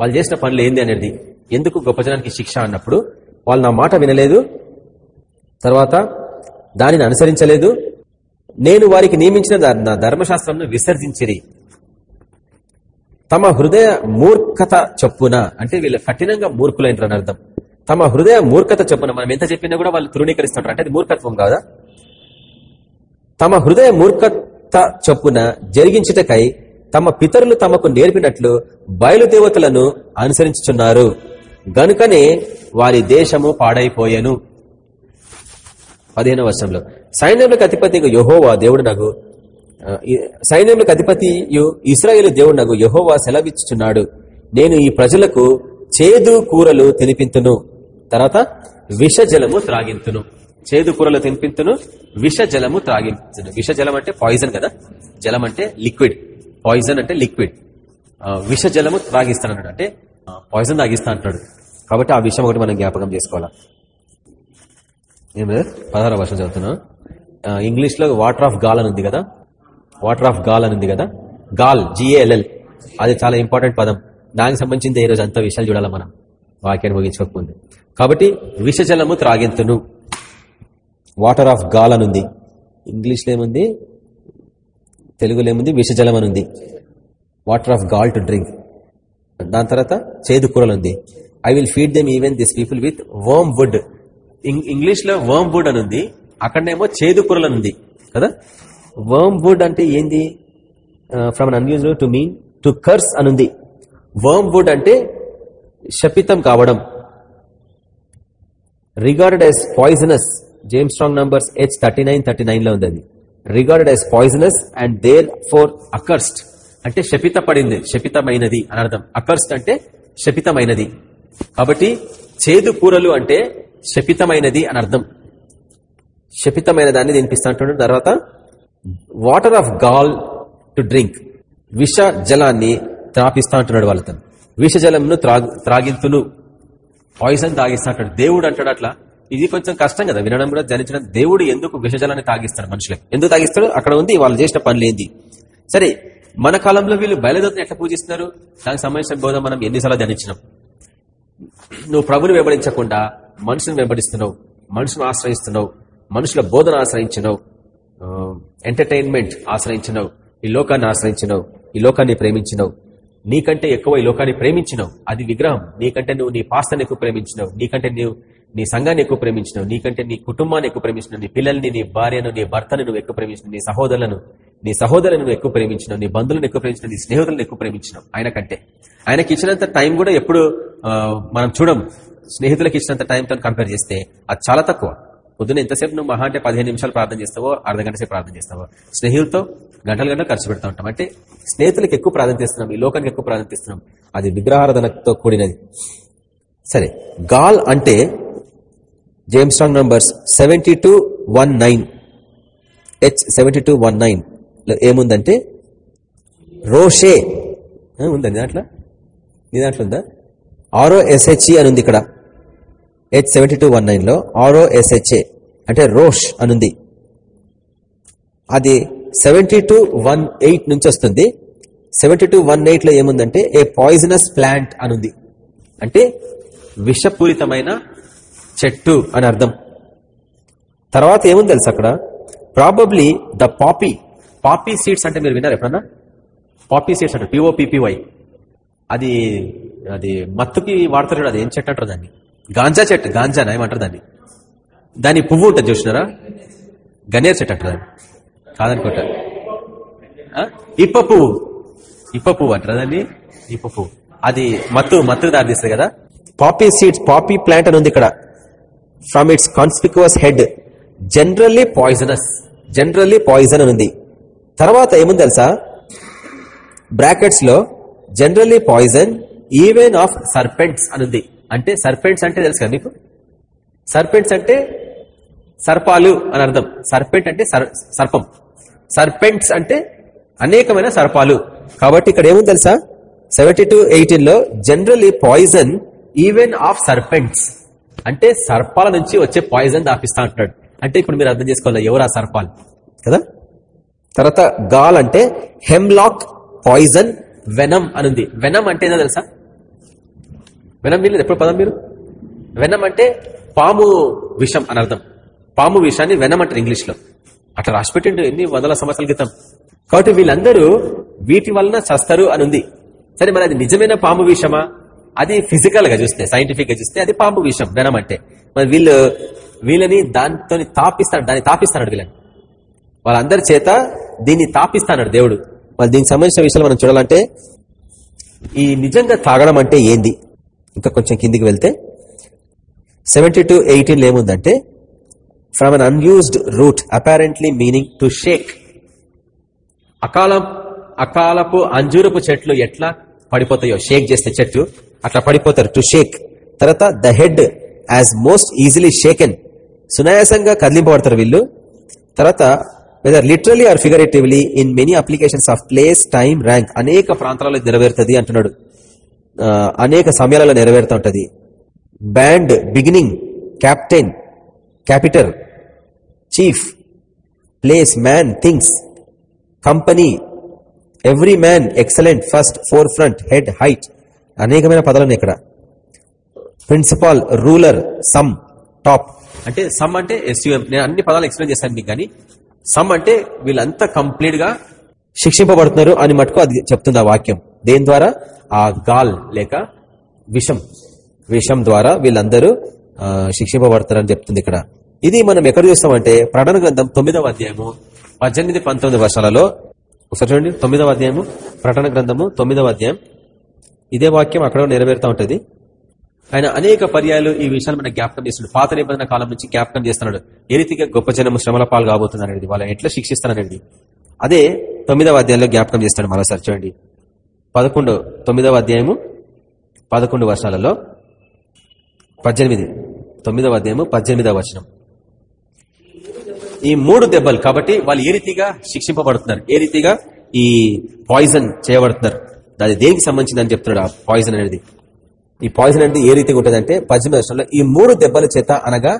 వాళ్ళు చేసిన పనులు ఏంది అనేది ఎందుకు గొప్ప జనానికి శిక్ష అన్నప్పుడు వాళ్ళు నా మాట వినలేదు తర్వాత దానిని అనుసరించలేదు నేను వారికి నియమించిన నా ధర్మశాస్త్రంను విసర్జించిరి. తమ హృదయ మూర్ఖత చొప్పున అంటే వీళ్ళు కఠినంగా మూర్ఖులైన అర్థం. తమ హృదయ మూర్ఖత చొప్పున మనం ఎంత చెప్పినా కూడా వాళ్ళు తృణీకరిస్తుంటారు. అంటే అది మూర్ఖత్వం కాదా? తమ హృదయ మూర్ఖత చొప్పున జరిగించుటకై తమ పితరులు తమకు నేర్పినట్లు బయలుదేవతలను అనుసరించుచున్నారు. గనుకనే వారి దేశము పాడైపోయెను. పదిహేను వర్షంలో సైన్యములకు అధిపతి యహోవా దేవుడు నాకు సైన్యములకు అధిపతి ఇస్రాయేల్ దేవుడు నాకు యహోవా సెలవిచ్చుచున్నాడు. నేను ఈ ప్రజలకు చేదు కూరలు తినిపింతును. తర్వాత విష జలము త్రాగింతును. చేదు కూరలు తినిపింతును విష జలము త్రాగించును విష జలం అంటే పాయిజన్ కదా? జలం అంటే లిక్విడ్. పాయిజన్ అంటే లిక్విడ్. విష జలము త్రాగిస్తాను అంటే పాయిజన్ తాగిస్తా అంటాడు కాబట్టి ఆ విషయం ఒకటి మనం జ్ఞాపకం చేసుకోవాలా? ఏం లేదు? పదహార వర్షం చదువుతున్నా. ఇంగ్లీష్లో వాటర్ ఆఫ్ గాల్ అని ఉంది కదా? వాటర్ ఆఫ్ గాల్ అని ఉంది కదా? గాల్ జిఏఎల్ఎల్ అది చాలా ఇంపార్టెంట్ పదం. దానికి సంబంధించింది ఈరోజు రోజు అంత విషయాలు చూడాలి మనం? వాక్యాన్ని ముగించుకోకముందు. కాబట్టి విషజలము త్రాగింతును. వాటర్ ఆఫ్ గాల్ అని ఉంది. ఏముంది? తెలుగులో ఏముంది? విషజలం అని ఉంది. Water of gall to drink. దాని తర్వాత చేదు కూరలు ఉంది. I will feed them even this people with wormwood. ఇంగ్లీష్లో వర్మ్ వుడ్ అని ఉంది. అక్కడనేమో చేదు కూరలు అని ఉంది. కదా? వర్మ్ వుడ్ అంటే ఏంది? From an unused to mean to curse అని ఉంది వర్మ్ వుడ్ అంటే శపితం కావడం. Regarded as poisonous James Strong numbers H thirty nine thirty నైన్లో ఉంది అది regarded as poisonous and therefore accursed అంటే శపిత పడింది శపితమైనది అని అర్థం. అకర్స్డ్ అంటే శపితమైనది. కాబట్టి చేదు కూరలు అంటే శపితమైనది అని అర్థం. శపితమైన దాన్ని తినిపిస్తా అంటున్నాడు తర్వాత water of gall to drink. విష జలాన్ని త్రాపిస్తా అంటున్నాడు వాళ్ళతో విష జలంను త్రాగింతును పాయిజన్ తాగిస్తా అంటాడు దేవుడు అంటాడు అట్లా. ఇది కొంచెం కష్టం కదా. వినడం కూడా ధ్యానించడం. దేవుడు ఎందుకు విషజలాన్ని తాగిస్తాడు మనుషులకు? ఎందుకు తాగిస్తాడు? అక్కడ ఉంది వాళ్ళు చేసిన పనులు ఏంది? సరే మన కాలంలో వీళ్ళు బయలుదేరుతున్న ఎట్లా పూజిస్తున్నారు? దానికి సంబంధించిన బోధ మనం ఎన్నిసార్లు ధ్యానించినాం. నువ్వు ప్రభుని వెంబడించకుండా మనుషుని వెంబడిస్తున్నావు మనుషుని ఆశ్రయిస్తున్నావు మనుషుల బోధన ఆశ్రయించినావు ఎంటర్టైన్మెంట్ ఆశ్రయించినావు. ఈ లోకాన్ని ఆశ్రయించినావు. ఈ లోకాన్ని ప్రేమించినావు. నీకంటే ఎక్కువ ఈ లోకాన్ని ప్రేమించినావు. అది విగ్రహం. నీకంటే నువ్వు నీ పాస్తని ఎక్కువ ప్రేమించినావు. నీకంటే నువ్వు నీ సంఘాన్ని ఎక్కువ ప్రేమించినావు. నీకంటే నీ కుటుంబాన్ని ఎక్కువ ప్రేమించినవు. నీ పిల్లల్ని నీ భార్యను నీ భర్తను నువ్వు ఎక్కువ ప్రేమించినవు. నీ సహోదరులను నీ సహోదరులను నువ్వు ఎక్కువ ప్రేమించినావు. నీ బంధువులను ఎక్కువ ప్రేమించినావు. నీ స్నేహితులను ఎక్కువ ప్రేమించినావు. ఆయన కంటే. ఆయనకి ఇచ్చినంత టైం కూడా ఎప్పుడు మనం చూడం. స్నేహితులకు ఇచ్చినంత టైంతో కంపేర్ చేస్తే అది చాలా తక్కువ. పొద్దున ఎంతసేపు నువ్వు మహా అంటే పదిహేను నిమిషాలు ప్రార్థన చేస్తావో అర్ధ గంట సేపు ప్రార్థన చేస్తావో స్నేహితులతో గంటలు గంటలు ఖర్చు పెడతా ఉంటాం. అంటే స్నేహితులకు ఎక్కువ ప్రాధాన్యత ఇస్తున్నాం ఈ లోకానికి ఎక్కువ ప్రాధాన్యత ఇస్తున్నాం అది విగ్రహారాధనతో కూడినది. సరే గాల్ అంటే James Strong numbers seventy two one nine H seventy two one nine ఏముందంటే? రోషే. ఉందండి దాంట్లో? నీ దాంట్లో ఉందా? ఆరో ఎస్హెచ్ఈ అని ఉంది ఇక్కడ. హెచ్ సెవెంటీ టూ వన్ నైన్లో ఆర్ఓఎస్హెచ్ఏ ఆరో ఎస్హెచ్ఏ అంటే రోష్ అనుంది. అది సెవెంటీ టూ వన్ ఎయిట్ నుంచి వస్తుంది. సెవెంటీ టూ వన్ ఎయిట్లో ఏముందంటే ఏ పాయిజనస్ ప్లాంట్ అనుంది. అంటే విషపూరితమైన చెట్టు అని అర్థం. తర్వాత ఏముంది తెలుసు అక్కడ? Probably the poppy poppy seeds అంటే మీరు విన్నారు ఎప్పుడన్నా? పాపీ సీడ్స్ అంటే పిఓపిపివై అది అది మత్తుకి వాడతారు అది ఏం చెట్టు అంటారు దాన్ని? గాంజా చెట్టు గాంజా ఏమంటారు దాన్ని? దాని పువ్వు ఉంటుంది చూసినారా? గనేర్ చెట్టు అంటారు దాన్ని. కాదనుకుంటా ఇప్ప పువ్వు. ఇప్ప పువ్వు అంటారు దాన్ని? ఇప్ప పువ్వు. అది మత్తు మత్తు దారితీస్తుంది కదా? పాపీ సీడ్స్ పాపీ ప్లాంట్ అని ఉంది ఇక్కడ. From its conspicuous head generally poisonous generally poison అని ఉంది. తర్వాత ఏముంది తెలుసా? బ్రాకెట్స్లో generally poison even of serpents అని ఉంది. అంటే సర్పెంట్స్ అంటే తెలుసు కదా మీకు? సర్పెంట్స్ అంటే సర్పాలు అని అర్థం. సర్పెంట్ అంటే సర్పం. సర్పెంట్స్ అంటే అనేకమైన సర్పాలు. కాబట్టి ఇక్కడ ఏముంది తెలుసా? సెవెంటీ టూ ఎయిటీన్లో generally poison even of serpents అంటే సర్పాల నుంచి వచ్చే పాయిజన్ దాపిస్తా అంటున్నాడు. అంటే ఇప్పుడు మీరు అర్థం చేసుకోవాలి ఎవరు ఆ సర్పాలు? కదా? తర్వాత గాల్ అంటే హెమ్లాక్ పాయిజన్ వెనం అనుంది వెనం అంటే ఏదో తెలుసా? వెనం వీళ్ళు ఎప్పుడు పదం మీరు? వెనం అంటే పాము విషం అని అర్థం. పాము విషాన్ని వెనం అంటారు ఇంగ్లీష్లో అట్లా రాసిపెట్టిండు ఎన్ని వందల సంవత్సరాల క్రితం. కాబట్టి వీళ్ళందరూ వీటి వలన చస్తారు అని ఉంది. సరే మరి అది నిజమైన పాము విషమా? అది ఫిజికల్గా చూస్తే సైంటిఫిక్గా చూస్తే అది పాము విషం వెనం అంటే. మరి వీళ్ళు వీళ్ళని దాంతో తాపిస్తాడు దాన్ని తాపిస్తాడు వీళ్ళని. వాళ్ళందరి చేత దీన్ని తాపిస్తాడు దేవుడు. మరి దీనికి సంబంధించిన విషయాలు మనం చూడాలంటే ఈ నిజంగా తాగడం అంటే ఏంది? ఇంకా కొంచెం కిందికి వెళ్తే సెవెంటీ టు ఎయిటీన్ ఏముందంటే from an unused root apparently meaning to shake అకాలం అకాలపు అంజూరపు చెట్లు ఎట్లా పడిపోతాయో షేక్ చేస్తే చెట్టు అట్లా పడిపోతారు టు షేక్ తర్వాత the head as most easily shaken సునాయాసంగా కదిలింపబడతారు వీళ్ళు. తర్వాత whether literally or figuratively in many applications of place time rank అనేక ప్రాంతాలలో నెరవేరుతుంది అంటున్నాడు. అనేక సమయాలలో నెరవేరుతూ ఉంటది. Band beginning captain capital chief place man things company every man excellent first fore front head height అనేకమైన పదాలు ఇక్కడ. ప్రిన్సిపాల్ రూలర్ సమ్ టాప్ అంటే సమ్ అంటే ఎస్యూఎం నేను అన్ని పదాలు ఎక్స్ప్లెయిన్ చేశాను మీకు కానీ సమ్ అంటే వీళ్ళంతా కంప్లీట్గా శిక్షింపబడుతున్నారు అని మటుకు అది చెప్తుంది ఆ వాక్యం. దేని ద్వారా? ఆ గాల్ లేక విషం విషం ద్వారా వీళ్ళందరూ శిక్షింపబడతారని చెప్తుంది ఇక్కడ. ఇది మనం ఎక్కడ చూస్తామంటే ప్రకటన గ్రంథం తొమ్మిదవ అధ్యాయము పద్దెనిమిది పంతొమ్మిది వర్షాలలో. ఒకసారి చూడండి తొమ్మిదవ అధ్యాయము ప్రకటన గ్రంథము తొమ్మిదవ అధ్యాయం. ఇదే వాక్యం అక్కడ నెరవేరుతా ఉంటుంది. ఆయన అనేక పర్యాయాలు ఈ విషయాలు మనకు జ్ఞాపకం చేస్తున్నాడు. పాత నిబంధన కాలం నుంచి జ్ఞాపకం చేస్తున్నాడు. ఏ రీతిగా గొప్ప జనము శ్రమల పాలు కాబోతుంది అనేది వాళ్ళని ఎట్లా శిక్షిస్తాననేది అదే తొమ్మిదవ అధ్యాయంలో జ్ఞాపకం చేస్తాడు మరోసారి చూడండి. పదకొండు తొమ్మిదవ అధ్యాయము పదకొండు వర్షాలలో. పద్దెనిమిది తొమ్మిదవ అధ్యాయము పద్దెనిమిదవ వచనం. ఈ మూడు దెబ్బలు కాబట్టి వాళ్ళు ఏ రీతిగా శిక్షింపబడుతున్నారు? ఏ రీతిగా ఈ పాయిజన్ చేయబడుతున్నారు? అది దేనికి సంబంధించింది అని చెప్తున్నాడు ఆ పాయిజన్ అనేది? ఈ పాయిజన్ అనేది ఏ రీతిగా ఉంటుందంటే పద్దెనిమిది వర్షంలో ఈ మూడు దెబ్బల చేత అనగా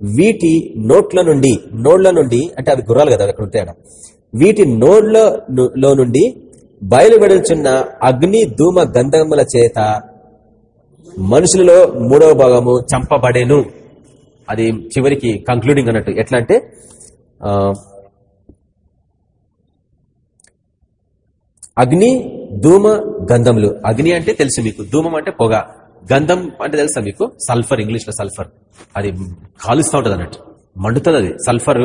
వీటి నోట్ల నుండి నోళ్ళ నుండి అంటే అవి గుర్రాలు కదా అక్కడ ఉంటాయట ఆడ. వీటి నోళ్ళ నుండి బయలువెడుచున్న అగ్ని ధూమ గంధముల చేత మనుషులలో మూడవ భాగము చంపబడేను. అది చివరికి కంక్లూడింగ్ అన్నట్టు. ఎట్లా అంటే అగ్ని ధూమ గంధములు. అగ్ని అంటే తెలుసు మీకు. ధూమం అంటే పొగ. గంధం అంటే తెలుసా మీకు? సల్ఫర్ ఇంగ్లీష్లో సల్ఫర్. అది కాలుస్తూ ఉంటుంది అన్నట్టు. మండుతుంది అది సల్ఫర్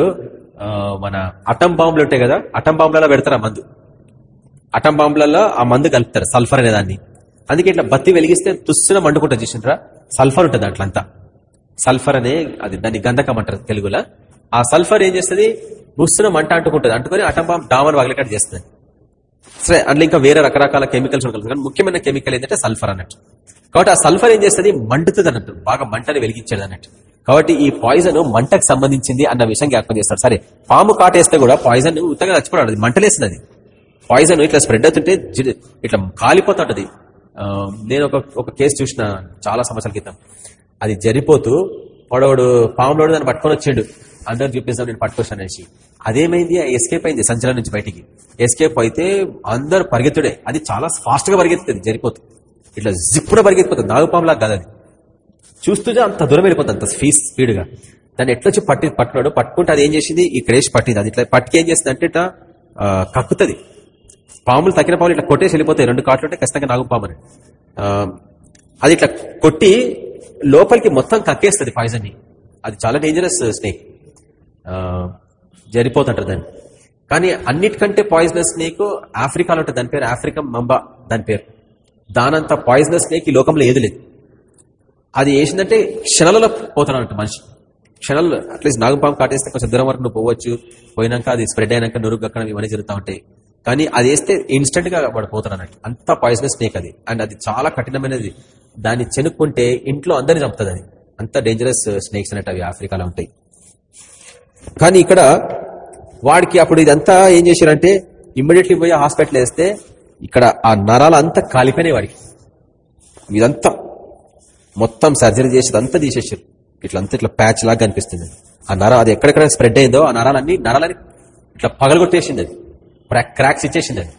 మన అటం బాంబులు ఉంటాయి కదా? అటం బాంబులలో పెడతారా మందు? అటం బాంబులలో ఆ మందు కలుపుతారు సల్ఫర్ అనే దాన్ని. అందుకే ఇట్లా బత్తి వెలిగిస్తే తుస్సున మండుకుంటా చూసిండ్రా? సల్ఫర్ ఉంటుంది అట్లంతా సల్ఫర్ అనే అది దాన్ని గంధకం అంటారు తెలుగులో. ఆ సల్ఫర్ ఏం చేస్తుంది? ముస్సున మంట అంటుకుంటుంది. అంటుకొని అటం బాంబు డామర్ వగలేటట్టు చేస్తుంది. సరే అందులో ఇంకా వేరే రకరకాల కెమికల్స్ ఉండగలుగుతుంది కానీ ముఖ్యమైన కెమికల్ ఏంటంటే సల్ఫర్ అన్నట్టు. కాబట్టి ఆ సల్ఫర్ ఏం చేస్తుంది? మండుతుంది అన్నట్టు. బాగా మంటని వెలిగించేది అన్నట్టు. కాబట్టి ఈ పాయిజన్ మంటకు సంబంధించింది అన్న విషయం జ్ఞాపకం చేస్తారు. సరే పాము కాటేస్తే కూడా పాయిజన్ ఉత్తగా చచ్చిపోవడం అది మంటలేసింది పాయిజన్ ఇట్లా స్ప్రెడ్ అవుతుంటే ఇట్లా కాలిపోతుంటది. నేను ఒక ఒక కేసు చూసిన చాలా సంవత్సరాల క్రితం. అది జరిపోతూ పొడవడు పాములోడు దాన్ని పట్టుకొని వచ్చిండు. అందరు చూపిస్తాం నేను పట్టుకొచ్చాను అనేసి. అదేమైంది? ఎస్కేప్ అయింది సంచలనం నుంచి బయటికి. ఎస్కేప్ అయితే అందరు పరిగెత్తుడే. అది చాలా ఫాస్ట్గా పరిగెత్తుతుంది జరిపోతుంది ఇట్లా జిప్పున పరిగెత్తిపోతుంది. నాగుపాములా కాదు అది. చూస్తూనే అంత దూరం వెళ్ళిపోతుంది అంత ఫీస్ స్పీడ్గా దాన్ని ఎట్లొచ్చి పట్టి పట్టుకున్నాడు పట్టుకుంటే అది ఏం చేసింది? ఈ క్రేష్ పట్టింది. అది ఇట్లా పట్టుకు ఏం చేసింది అంటే ఇట్లా కక్కుతుంది. పాములు తక్కిన పాములు ఇట్లా కొట్టేసి వెళ్ళిపోతాయి. రెండు కాట్లు ఉంటే ఖచ్చితంగా నాగు పాము అని. అది ఇట్లా కొట్టి లోపలికి మొత్తం కక్కేస్తుంది పాయిజన్ని. అది చాలా డేంజరస్ స్నేక్ జరిపోతుంటారు దాన్ని. కానీ అన్నిటికంటే పాయిజనస్ స్నేక్ ఆఫ్రికాలో ఉంటుంది. దాని పేరు ఆఫ్రికన్ మంబా దాని పేరు. దానంత పాయిజనస్ స్నేక్ ఈ లోకంలో ఏది లేదు. అది వేసిందంటే క్షణాలలో పోతున్నాడు మనిషి. క్షణాలు అట్లీస్ట్ నాగపాము కాటేస్తే కొంచెం దూరం వరకు నువ్వు పోవచ్చు. పోయినాక అది స్ప్రెడ్ అయినాక నురుగు గక్కడం ఇవన్నీ జరుగుతూ ఉంటాయి. కానీ అది వేస్తే ఇన్స్టెంట్గా వాడు పోతాడు అన్నట్టు. అంత పాయిజనస్ స్నేక్ అది. అండ్ అది చాలా కఠినమైనది. దాన్ని చెనుక్కుంటే ఇంట్లో అందరిని చంపుతుంది అది. అంత డేంజరస్ స్నేక్స్ uh, అన్నట్టు అవి ఆఫ్రికాలో ఉంటాయి. కానీ ఇక్కడ వాడికి అప్పుడు ఇదంతా ఏం చేశారంటే ఇమ్మీడియట్లీ పోయి హాస్పిటల్ వేస్తే ఇక్కడ ఆ నరాలు అంతా కాలిపోయినాయి వాడికి. ఇదంతా మొత్తం సర్జరీ చేసి అంతా తీసేసారు ఇట్లా అంతా ఇట్లా ప్యాచ్ లాగా కనిపిస్తుంది. ఆ నర అది ఎక్కడెక్కడ స్ప్రెడ్ అయిందో ఆ నరాలన్నీ నరాలని ఇట్లా పగలగొట్టేసింది అది. క్రాక్స్ ఇచ్చేసింది అది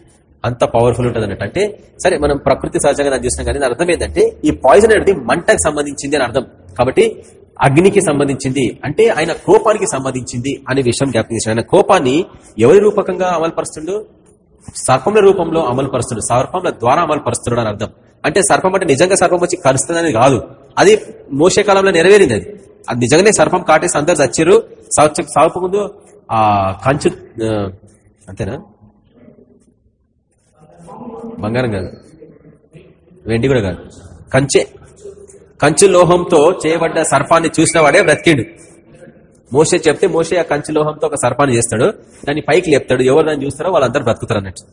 అంత పవర్ఫుల్ ఉంటుంది అన్నట్టు. అంటే సరే మనం ప్రకృతి సహజంగా దాన్ని చూసినాం కానీ అర్థం ఏంటంటే ఈ పాయిజన్ అనేది మంటకు సంబంధించింది అని అర్థం. కాబట్టి అగ్నికి సంబంధించింది అంటే ఆయన కోపానికి సంబంధించింది అనే విషయం జ్ఞాపకం చేశాడు. ఆయన కోపాన్ని ఎవరి రూపకంగా అమలుపరుస్తుండో? సర్పముల రూపంలో అమలు పరుస్తుడు సర్పముల ద్వారా అమలు అని అర్థం. అంటే సర్పం అంటే నిజంగా సర్పం వచ్చి కలుస్తుందని కాదు. అది మోసే కాలంలో నెరవేరింది అది. అది నిజంగానే సర్పం కాటేసి అందరు చచ్చారు సాగు ముందు ఆ కంచు అంతేనా? బంగారం కాదు. వెండి కూడా కాదు. కంచె. కంచు లోహంతో చేయబడ్డ సర్పాన్ని చూసిన వాడే బ్రతికిండు. మోసే చెప్తే మోసే ఆ కంచు లోహంతో ఒక సర్పాన్ని చేస్తాడు. దాన్ని పైకి లేపుతాడు. ఎవరు దాన్ని చూస్తారో వాళ్ళందరూ బ్రతుకుతారు అన్నట్టు.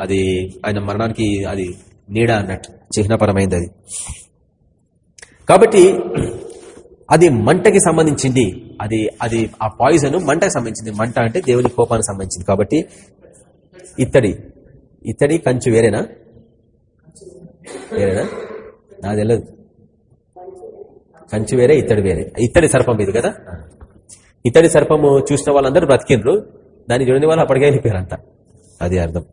అది ఆయన మరణానికి అది నీడ అన్నట్టు. చిహ్నపరమైంది అది. కాబట్టి అది మంటకి సంబంధించింది. అది అది ఆ పాయిజన్ మంటకి సంబంధించింది. మంట అంటే దేవుని కోపానికి సంబంధించింది. కాబట్టి ఇత్తడి. ఇత్తడి కంచు వేరేనా? వేరేనా? నాకు తెలియదు కంచు వేరే ఇత్తడి వేరే. ఇత్తడి సర్పం ఇది కదా? ఇత్తడి సర్పము చూసిన వాళ్ళందరూ బ్రతికిండ్రు. దాన్ని చూడని వాళ్ళు అప్పటికే వెళ్ళిపోయారంట. అది అర్థం.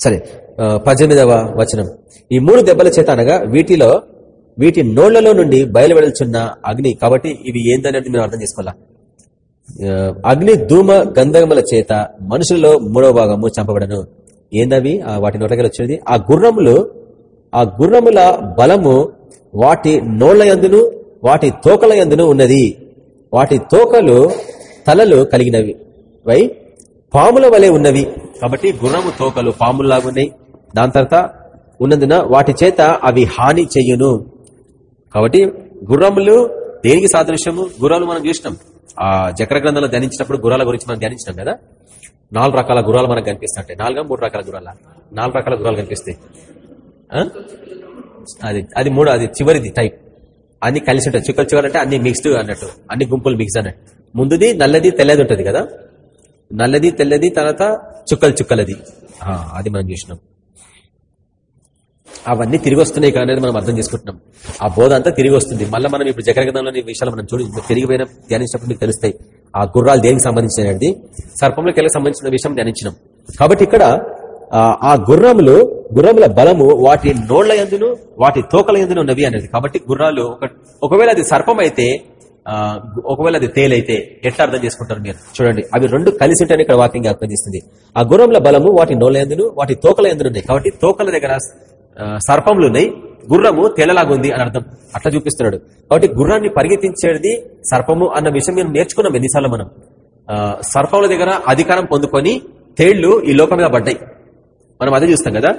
సరే పద్దెనిమిదవ వచనం. ఈ మూడు దెబ్బల చేత అనగా వీటిలో వీటి నోళ్ళలో నుండి బయలువెడల్చున్న అగ్ని. కాబట్టి ఇవి ఏందనేది మేము అర్థం చేసుకోవాలా? అగ్ని ధూమ గంధముల చేత మనుషులలో మూడవ భాగము చంపబడను. ఏందవి? ఆ వాటి నోట్లకి వచ్చినది. ఆ గుర్రములు ఆ గుర్రముల బలము వాటి నోళ్ళయందును వాటి తోకల యందును ఉన్నది. వాటి తోకలు తలలు కలిగినవి. వై? పాముల వలె ఉన్నవి. కాబట్టి గుర్రము తోకలు పాముల్లాగా ఉన్నాయి. దాని తర్వాత ఉన్నందున వాటి చేత అవి హాని చెయ్యును కాబట్టి గుర్రములు దేనికి సాదృశ్యము? గుర్రాలు మనం చూసినాం. ఆ జకర గ్రంథంలో ధ్యానించినప్పుడు గుర్రాల గురించి మనం ధ్యానించినాం కదా? నాలుగు రకాల గుర్రాలు మనకు కనిపిస్తుంటాయి నాలుగా? మూడు రకాల గురాల. నాలుగు రకాల గుర్రాలు కనిపిస్తాయి. అది అది మూడు అది చివరిది టైప్ అన్ని కలిసి ఉంటాయి. చుక్కలు చివరి అంటే అన్ని మిక్స్డ్ అన్నట్టు. అన్ని గుంపులు మిక్స్ అన్నట్టు. ముందుది నల్లది తెల్లది ఉంటుంది కదా? నల్లది తెల్లది తర్వాత చుక్కలు చుక్కలది. అది మనం చూసినాం. అవన్నీ తిరిగి వస్తున్నాయి కానీ మనం అర్థం చేసుకుంటున్నాం. ఆ బోధ అంతా తిరిగి వస్తుంది. మళ్ళీ మనం ఇప్పుడు జగరగతంలోని విషయాలు మనం చూడి తిరిగిపోయిన ధ్యానించినప్పుడు మీకు తెలుస్తాయి. ఆ గుర్రాలు దేనికి సంబంధించినది సర్పంలోకి వెళ్ళి సంబంధించిన విషయం ధ్యానించినాం. కాబట్టి ఇక్కడ ఆ, గుర్రములు గుర్రముల బలము వాటి నోళ్ళ ఎందును వాటి తోకల ఎందును ఉన్నవి అనేది. కాబట్టి గుర్రాలు ఒకవేళ అది సర్పం అయితే ఆ, ఒకవేళ అది తేలైతే ఎట్లా అర్థం చేసుకుంటారు మీరు? చూడండి. అవి రెండు కలిసి ఉంటాయని ఇక్కడ వాక్యం అర్థం చేస్తుంది. ఆ గుర్రముల బలము వాటి నోళ్ళ ఎందును వాటి తోకల ఎందును ఉన్నాయి. కాబట్టి తోకల దగ్గర సర్పములు ఉన్నాయి. గుర్రము తేలలాగుంది అని అర్థం. అట్లా చూపిస్తున్నాడు. కాబట్టి గుర్రాన్ని పరిగెత్తించేది సర్పము అన్న విషయం మేము నేర్చుకున్నాం ఎన్నిసార్లు మనం. సర్పముల దగ్గర అధికారం పొందుకొని తేళ్ళు ఈ లోకం మీద పడ్డాయి. మనం అదే చూస్తాం కదా.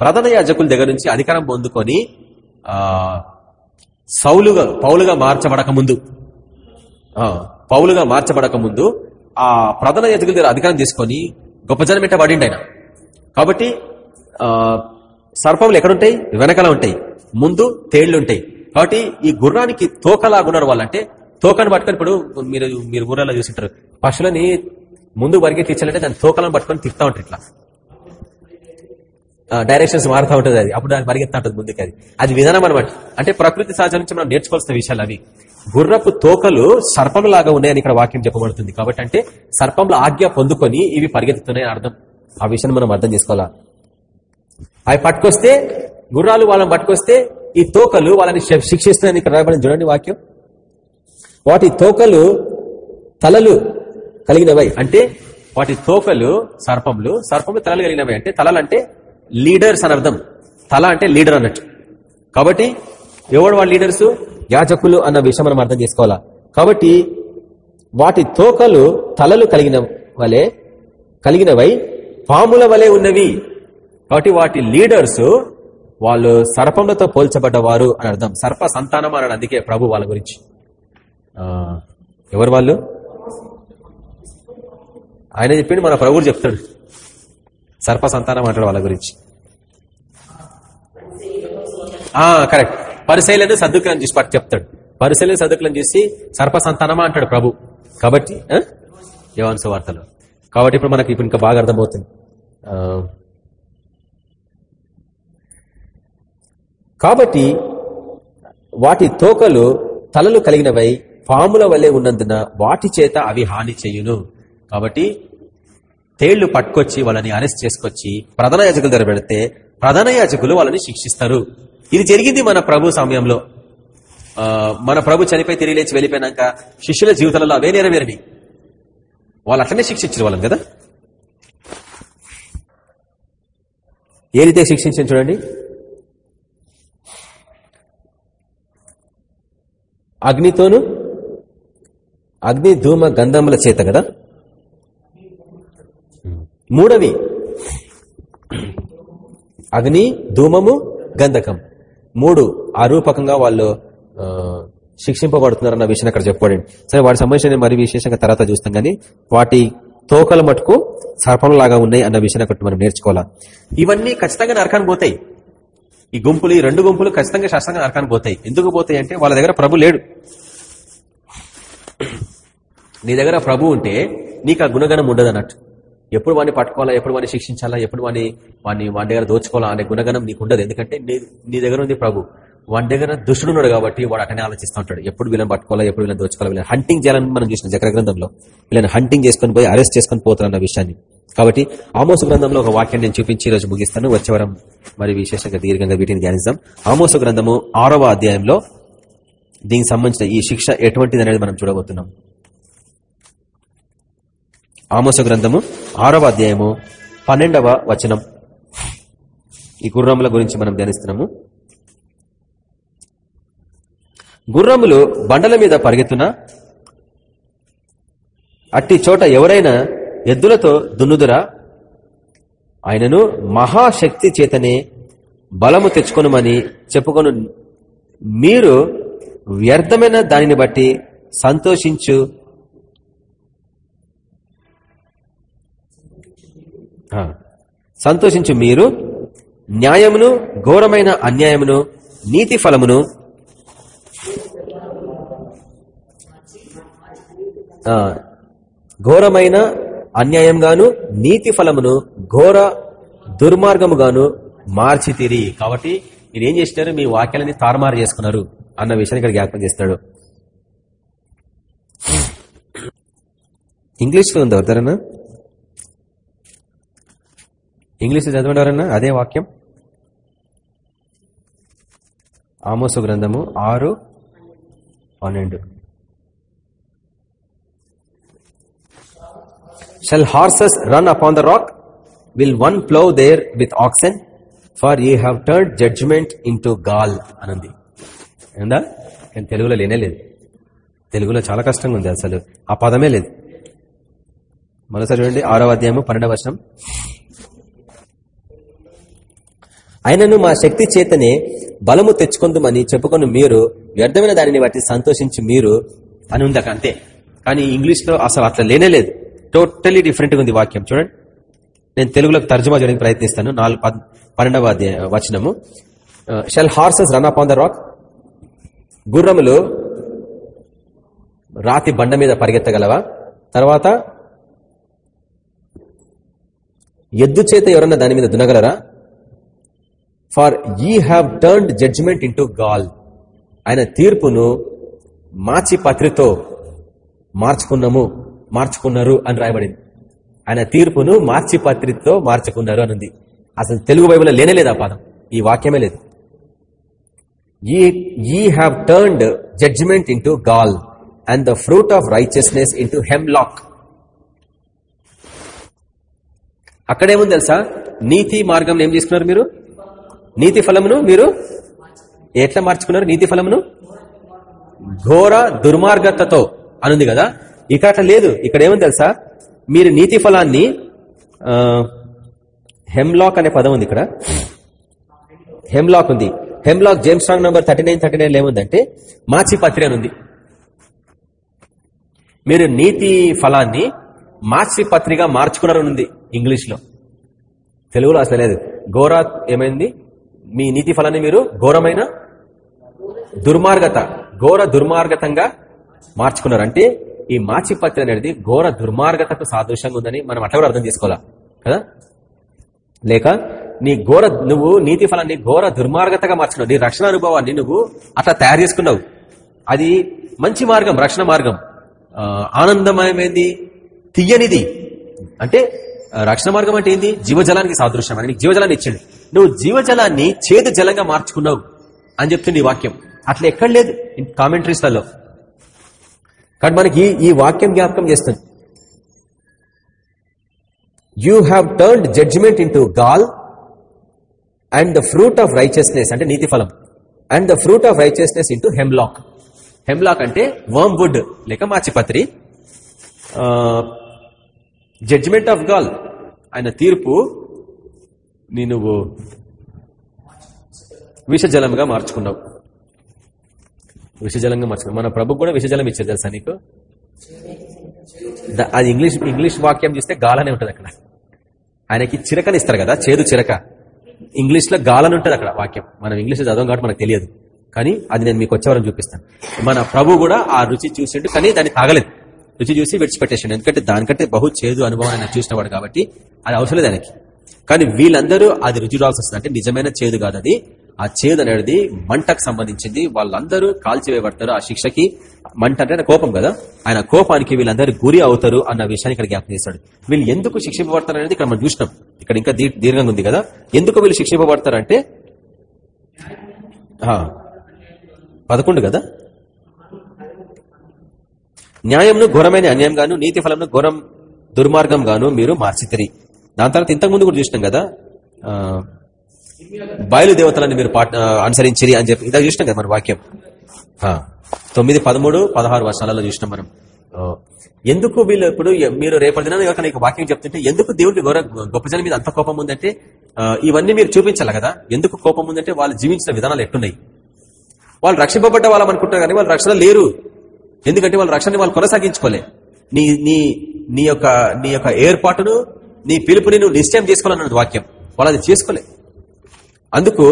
ప్రధాన యాజకుల దగ్గర నుంచి అధికారం పొందుకొని సౌలుగా పౌలుగా మార్చబడక ముందు పౌలుగా మార్చబడక ముందు ఆ ప్రధాన యాజకుల దగ్గర అధికారం తీసుకొని గొప్ప జనం పెట్ట ఆయన. కాబట్టి ఆ సర్పములు ఎక్కడుంటాయి? వెనకాల ఉంటాయి ముందు తేళ్ళుంటాయి. కాబట్టి ఈ గుర్రానికి తోకలాగున్నారు వాళ్ళంటే తోకను పట్టుకొని ఇప్పుడు మీరు మీరు ఊర్లలో చూసింటారు. పశువులని ముందు పరిగెత్తించాలంటే దాని తోకలను పట్టుకొని తిప్పుతా ఉంటారు ఇట్లా. డైరెక్షన్స్ మారుతూ ఉంటుంది అది. అప్పుడు దాన్ని పరిగెత్తా ఉంటుంది ముందుకు అది. అది విధానం అనమాట అంటే ప్రకృతి సహజం నుంచి మనం నేర్చుకోవాల్సిన విషయాలు అవి. గుర్రపు తోకలు సర్పంలాగా ఉన్నాయని ఇక్కడ వాక్యం చెప్పబడుతుంది. కాబట్టి అంటే సర్పంలో ఆజ్ఞ పొందుకొని ఇవి పరిగెత్తుతున్నాయని అర్థం. ఆ విషయాన్ని మనం అర్థం చేసుకోవాలా? అవి పట్టుకొస్తే గుర్రాలు వాళ్ళని పట్టుకొస్తే ఈ తోకలు వాళ్ళని శిక్షిస్తున్నాయని ఇక్కడ రాయబడింది. చూడండి వాక్యం. వాటి తోకలు తలలు కలిగినవై. అంటే వాటి తోకలు సర్పములు సర్పములు తలలు కలిగినవి. అంటే తలలు అంటే లీడర్స్ అని అర్థం. తల అంటే లీడర్ అన్నట్టు. కాబట్టి ఎవడు వాళ్ళ లీడర్స్? యాజకులు అన్న విషయం మనం అర్థం చేసుకోవాలా. కాబట్టి వాటి తోకలు తలలు కలిగిన వలె కలిగినవై పాముల వలె ఉన్నవి. కాబట్టి వాటి లీడర్స్ వాళ్ళు సర్పములతో పోల్చబడ్డవారు అని అర్థం. సర్ప సంతానం అని అందుకే ప్రభు వాళ్ళ గురించి. ఎవరు వాళ్ళు? ఆయన చెప్పిండు మన ప్రభువు చెప్తాడు. సర్ప సంతానం అంటాడు వాళ్ళ గురించి. ఆ కరెక్ట్. పరిశైలను సర్దుకులను చూసి పట్టు చెప్తాడు. పరిశైలను సర్దుకులను చూసి సర్ప సంతానమా అంటాడు ప్రభు. కాబట్టి యోవాన్స్ వార్తలు. కాబట్టి ఇప్పుడు మనకి ఇప్పుడు ఇంకా బాగా అర్థమవుతుంది. కాబట్టి వాటి తోకలు తలలు కలిగినవై పాముల వలె ఉన్నందున వాటి చేత అవి హాని చేయును. కాబట్టి తేళ్ళు పట్టుకొచ్చి వాళ్ళని అరెస్ట్ చేసుకొచ్చి ప్రధాన యాజకుల దగ్గర పెడితే ప్రధాన యాజకులు వాళ్ళని శిక్షిస్తారు. ఇది జరిగింది మన ప్రభు సమయంలో. మన ప్రభు చనిపోయి తిరిగి లేచి వెళ్ళిపోయినాక శిష్యుల జీవితాలలో అవే నెరవేరని వాళ్ళు అట్లనే శిక్షించారు వాళ్ళని కదా? ఏ రీతిగా చూడండి. అగ్నితోను? అగ్ని ధూమ గంధముల చేత కదా? మూడవి. అగ్ని ధూమము గంధకం. మూడు ఆరూపకంగా వాళ్ళు శిక్షింపబడుతున్నారన్న విషయం అక్కడ చెప్పబడింది సరే వాటి సంబంధించిన మరి విశేషంగా తర్వాత చూస్తాం కానీ వాటి తోకల మటుకు సర్పంలాగా ఉన్నాయి అన్న విషయాన్ని అక్కడ మనం నేర్చుకోవాలా? ఇవన్నీ ఖచ్చితంగా నరకానికి పోతాయి. ఈ గుంపులు ఈ రెండు గుంపులు ఖచ్చితంగా శాస్త్రంగా నరకానికి పోతాయి. ఎందుకు పోతాయి అంటే వాళ్ళ దగ్గర ప్రభు లేడు. నీ దగ్గర ప్రభు ఉంటే నీకు ఆ గుణగణం ఉండదు అన్నట్టు ఎప్పుడు వాడిని పట్టుకోవాలా ఎప్పుడు వాడిని శిక్షించాలా ఎప్పుడు వాడిని వాడిని వాడి దగ్గర దోచుకోవాలా అనే గుణగణం నీకు ఉండదు. ఎందుకంటే నీ నీ దగ్గర ఉంది ప్రభు. వాడి దగ్గర దుష్టుడు ఉన్నాడు కాబట్టి వాడు అటనే ఆలోచిస్తూ ఉంటాడు. ఎప్పుడు వీళ్ళని పట్టుకోవాలా ఎప్పుడు వీళ్ళని దోచుకోవాలి వీళ్ళని హంటింగ్ చేయాలని మనం చూసిన జగ్ర గ్రంథంలో. వీళ్ళని హంటింగ్ చేసుకొని పోయి అరెస్ట్ చేసుకొని పోతారన్న విషయాన్ని. కాబట్టి ఆమోస గ్రంథంలో ఒక వాక్యం నేను చూపించి ఈ రోజు ముగిస్తాను వచ్చేవరం మరి విశేషంగా దీర్ఘంగా వీటిని ధ్యానిస్తాం ఆమోస గ్రంథము ఆరవ అధ్యాయంలో దీనికి సంబంధించిన ఈ శిక్ష ఎటువంటిది అనేది మనం చూడబోతున్నాం. ఆమోస గ్రంథము ఆరవ అధ్యాయము పన్నెండవ వచనం. ఈ గుర్రముల గురించి మనం ధ్యానిస్తున్నాము. గుర్రములు బండల మీద పరిగెత్తున? అట్టి చోట ఎవరైనా ఎద్దులతో దున్నుదురా? ఆయనను మహాశక్తి చేతనే బలము తెచ్చుకొనుమని చెప్పుకొను. మీరు వ్యర్థమైన దానిని బట్టి సంతోషించు. సంతోషించు మీరు. న్యాయమును ఘోరమైన అన్యాయమును నీతి ఫలమును ఘోరమైన అన్యాయంగాను నీతి ఫలమును ఘోర దుర్మార్గముగాను మార్చితిరి. కాబట్టి నేను ఏం చేసినారు? మీ వాక్యాలని తారుమారు చేసుకున్నారు అన్న విషయాన్ని ఇక్కడ జ్ఞాపకం చేస్తున్నాడు. ఇంగ్లీష్లో ఉంది వద్దరన్నా ఇంగ్లీష్ చదవడారన్నా అదే వాక్యం. ఆమోసు గ్రంథము ఆరు పన్నెండు. Shall horses run upon the rock will one plough there with oxen for you have turn judgement into gall అనుంది ఏందా కానీ తెలుగులో లేనే లేదు. తెలుగులో చాలా కష్టంగా ఉంది అసలు. ఆ పదమే లేదు. మరోసారి చూడండి ఆరవ అధ్యాయము పన్నెండవ వర్షం ఆయనను మా శక్తి చేతనే బలము తెచ్చుకుందామని చెప్పుకొని మీరు వ్యర్థమైన దానిని బట్టి సంతోషించి మీరు అని ఉంది అక్కడ అంతే. కానీ ఇంగ్లీష్లో అసలు అట్లా లేనే లేదు. టోటలీ డిఫరెంట్ ఉంది వాక్యం. చూడండి. నేను తెలుగులోకి తర్జుమా చేయడానికి ప్రయత్నిస్తాను. నాలుగు పన్నెండవ వచనము. Shall horses run up on the rock గుర్రములు రాతి బండ మీద పరిగెత్తగలవా? తర్వాత ఎద్దు చేత ఎవరన్నా దాని మీద దునగలరా for ye have turned judgement into gall ఆయన తీర్పును మాచి పత్రితో మార్చుకున్నాము. మార్చుకున్నారు అని రాయబడింది. ఆయన తీర్పును మార్చి పత్రితో మార్చుకున్నారు అని ఉంది అసలు తెలుగు బైబుల్లో లేనే లేదు ఆ పదం. ఈ వాక్యమే లేదు. Ye have turned judgement into gall and the fruit of righteousness into hemlock అక్కడేముంది తెలుసా? నీతి మార్గం ఏం తీసుకున్నారు మీరు? నీతి ఫలమును మీరు ఎట్లా మార్చుకున్నారు? నీతి ఫలమును? ఘోర దుర్మార్గతతో అనుంది కదా? ఇక్కడ అట్లా లేదు. ఇక్కడ ఏమని తెలుసా? మీరు నీతి ఫలాన్ని హెమ్లాక్ అనే పదం ఉంది ఇక్కడ. హెమ్లాక్ ఉంది. Hemlock James Strong number thirty nine thirty nine ఏముందంటే మాచిపత్రి అని ఉంది. మీరు నీతి ఫలాన్ని మాచిపత్రిగా మార్చుకున్నారనుంది ఇంగ్లీష్లో ఉంది తెలుగులో అసలు లేదు. ఘోర ఏమైంది? మీ నీతి ఫలాన్ని మీరు ఘోరమైన దుర్మార్గత ఘోర దుర్మార్గతంగా మార్చుకున్నారు. అంటే ఈ మాచిపత్రి అనేది ఘోర దుర్మార్గతకు సాదృశ్యంగా ఉందని మనం అట్లా కూడా అర్థం చేసుకోవాలా? కదా? లేక నీ ఘోర నువ్వు నీతి ఫలాన్ని ఘోర దుర్మార్గతగా మార్చుకున్నావు. నీ రక్షణ అనుభవాన్ని నువ్వు అట్లా తయారు చేసుకున్నావు. అది మంచి మార్గం రక్షణ మార్గం. ఆనందమయమైంది? తీయనిది. అంటే రక్షణ మార్గం అంటే ఏంది? జీవజలానికి సాదృశ్యం అని. నీకు జీవజలాన్ని ఇచ్చిండు. నువ్వు జీవజలాన్ని చేదు జలంగా మార్చుకున్నావు అని చెప్తుంది ఈ వాక్యం. అట్లా ఎక్కడ లేదు. కామెంటరీస్లలో. కానీ మనకి ఈ- వాక్యం జ్ఞాపకం చేస్తుంది. You have turned judgment in gall and the fruit of righteousness అంటే నీతి ఫలం and the fruit of righteousness into hemlock hemlock అంటే వర్మ్ వుడ్ లేక మాచిపత్రి. జడ్జిమెంట్ ఆఫ్ గాల్ ఆయన తీర్పు నీ నువ్వు విషజలంగా మార్చుకున్నావు. విషజలంగా మార్చుకున్నావు మన ప్రభు కూడా విషజలం ఇచ్చారు తెలుసా నీకు? అది ఇంగ్లీష్ ఇంగ్లీష్ వాక్యం చూస్తే గాలనే ఉంటుంది అక్కడ. ఆయనకి చిరకని ఇస్తారు కదా చేదు చిరక. ఇంగ్లీష్లో గాలని ఉంటుంది అక్కడ వాక్యం. మనం ఇంగ్లీష్ చదవం కాబట్టి మనకు తెలియదు. కానీ అది నేను మీకు వచ్చేవారం చూపిస్తాను. మన ప్రభు కూడా ఆ రుచి చూసిండు కానీ దాన్ని తాగలేదు. రుచి చూసి విడిచిపెట్టేసిండు. ఎందుకంటే దానికంటే బహు చేదు అనుభవం ఆయన చూసినవాడు కాబట్టి అది అవసరం లేదు ఆయనకి. కానీ వీళ్ళందరూ అది రుచి రావాల్సి వస్తుంది. అంటే నిజమైన చేదు కాదు అది. ఆ చేదు అనేది మంటకు సంబంధించింది. వాళ్ళందరూ కాల్చివేయబడతారు ఆ శిక్షకి. మంట అంటే ఆయన కోపం కదా? ఆయన కోపానికి వీళ్ళందరూ గురి అవుతారు అన్న విషయాన్ని ఇక్కడ జ్ఞాపకం చేస్తాడు వీళ్ళు ఎందుకు శిక్షింపబడతారు అనేది ఇక్కడ మనం చూసినాం. ఇక్కడ ఇంకా దీ- దీర్ఘంగా ఉంది కదా? ఎందుకు వీళ్ళు శిక్షింపబడతారంటే పదకొండు కదా? న్యాయంను ఘోరమైన అన్యాయం గాను నీతి ఫలంను ఘోరం దుర్మార్గం గాను మీరు మార్చితరి. దాని తర్వాత ఇంతకు ముందు కూడా చూసినాం కదా? బయలుదేవతలను మీరు పాట అనుసరించిరి అని చెప్పి ఇదా చూసినాం కదా మన వాక్యం. తొమ్మిది పదమూడు పదహారు వర్షాలలో చూసినాం మనం. ఎందుకు వీళ్ళు ఇప్పుడు మీరు రేపటి దినాన్ని కనుక నీకు వాక్యం చెప్తుంటే ఎందుకు దేవుడి గొర్రె గొప్ప జనం మీద అంత కోపం ఉందంటే ఇవన్నీ మీరు చూపించాలి కదా? ఎందుకు కోపం ఉందంటే వాళ్ళు జీవించిన విధానాలు ఎట్టున్నాయి? వాళ్ళు రక్షింపబడ్డ వాళ్ళం అనుకుంటారు కానీ వాళ్ళు రక్షణ లేరు. ఎందుకంటే వాళ్ళ రక్షణని వాళ్ళు కొనసాగించుకోలే. నీ నీ నీ యొక్క నీ యొక్క ఏర్పాటును నీ పిలుపుని నువ్వు నిశ్చయం చేసుకోవాలన్నది వాక్యం. వాళ్ళు అది చేసుకోలే. అందుకు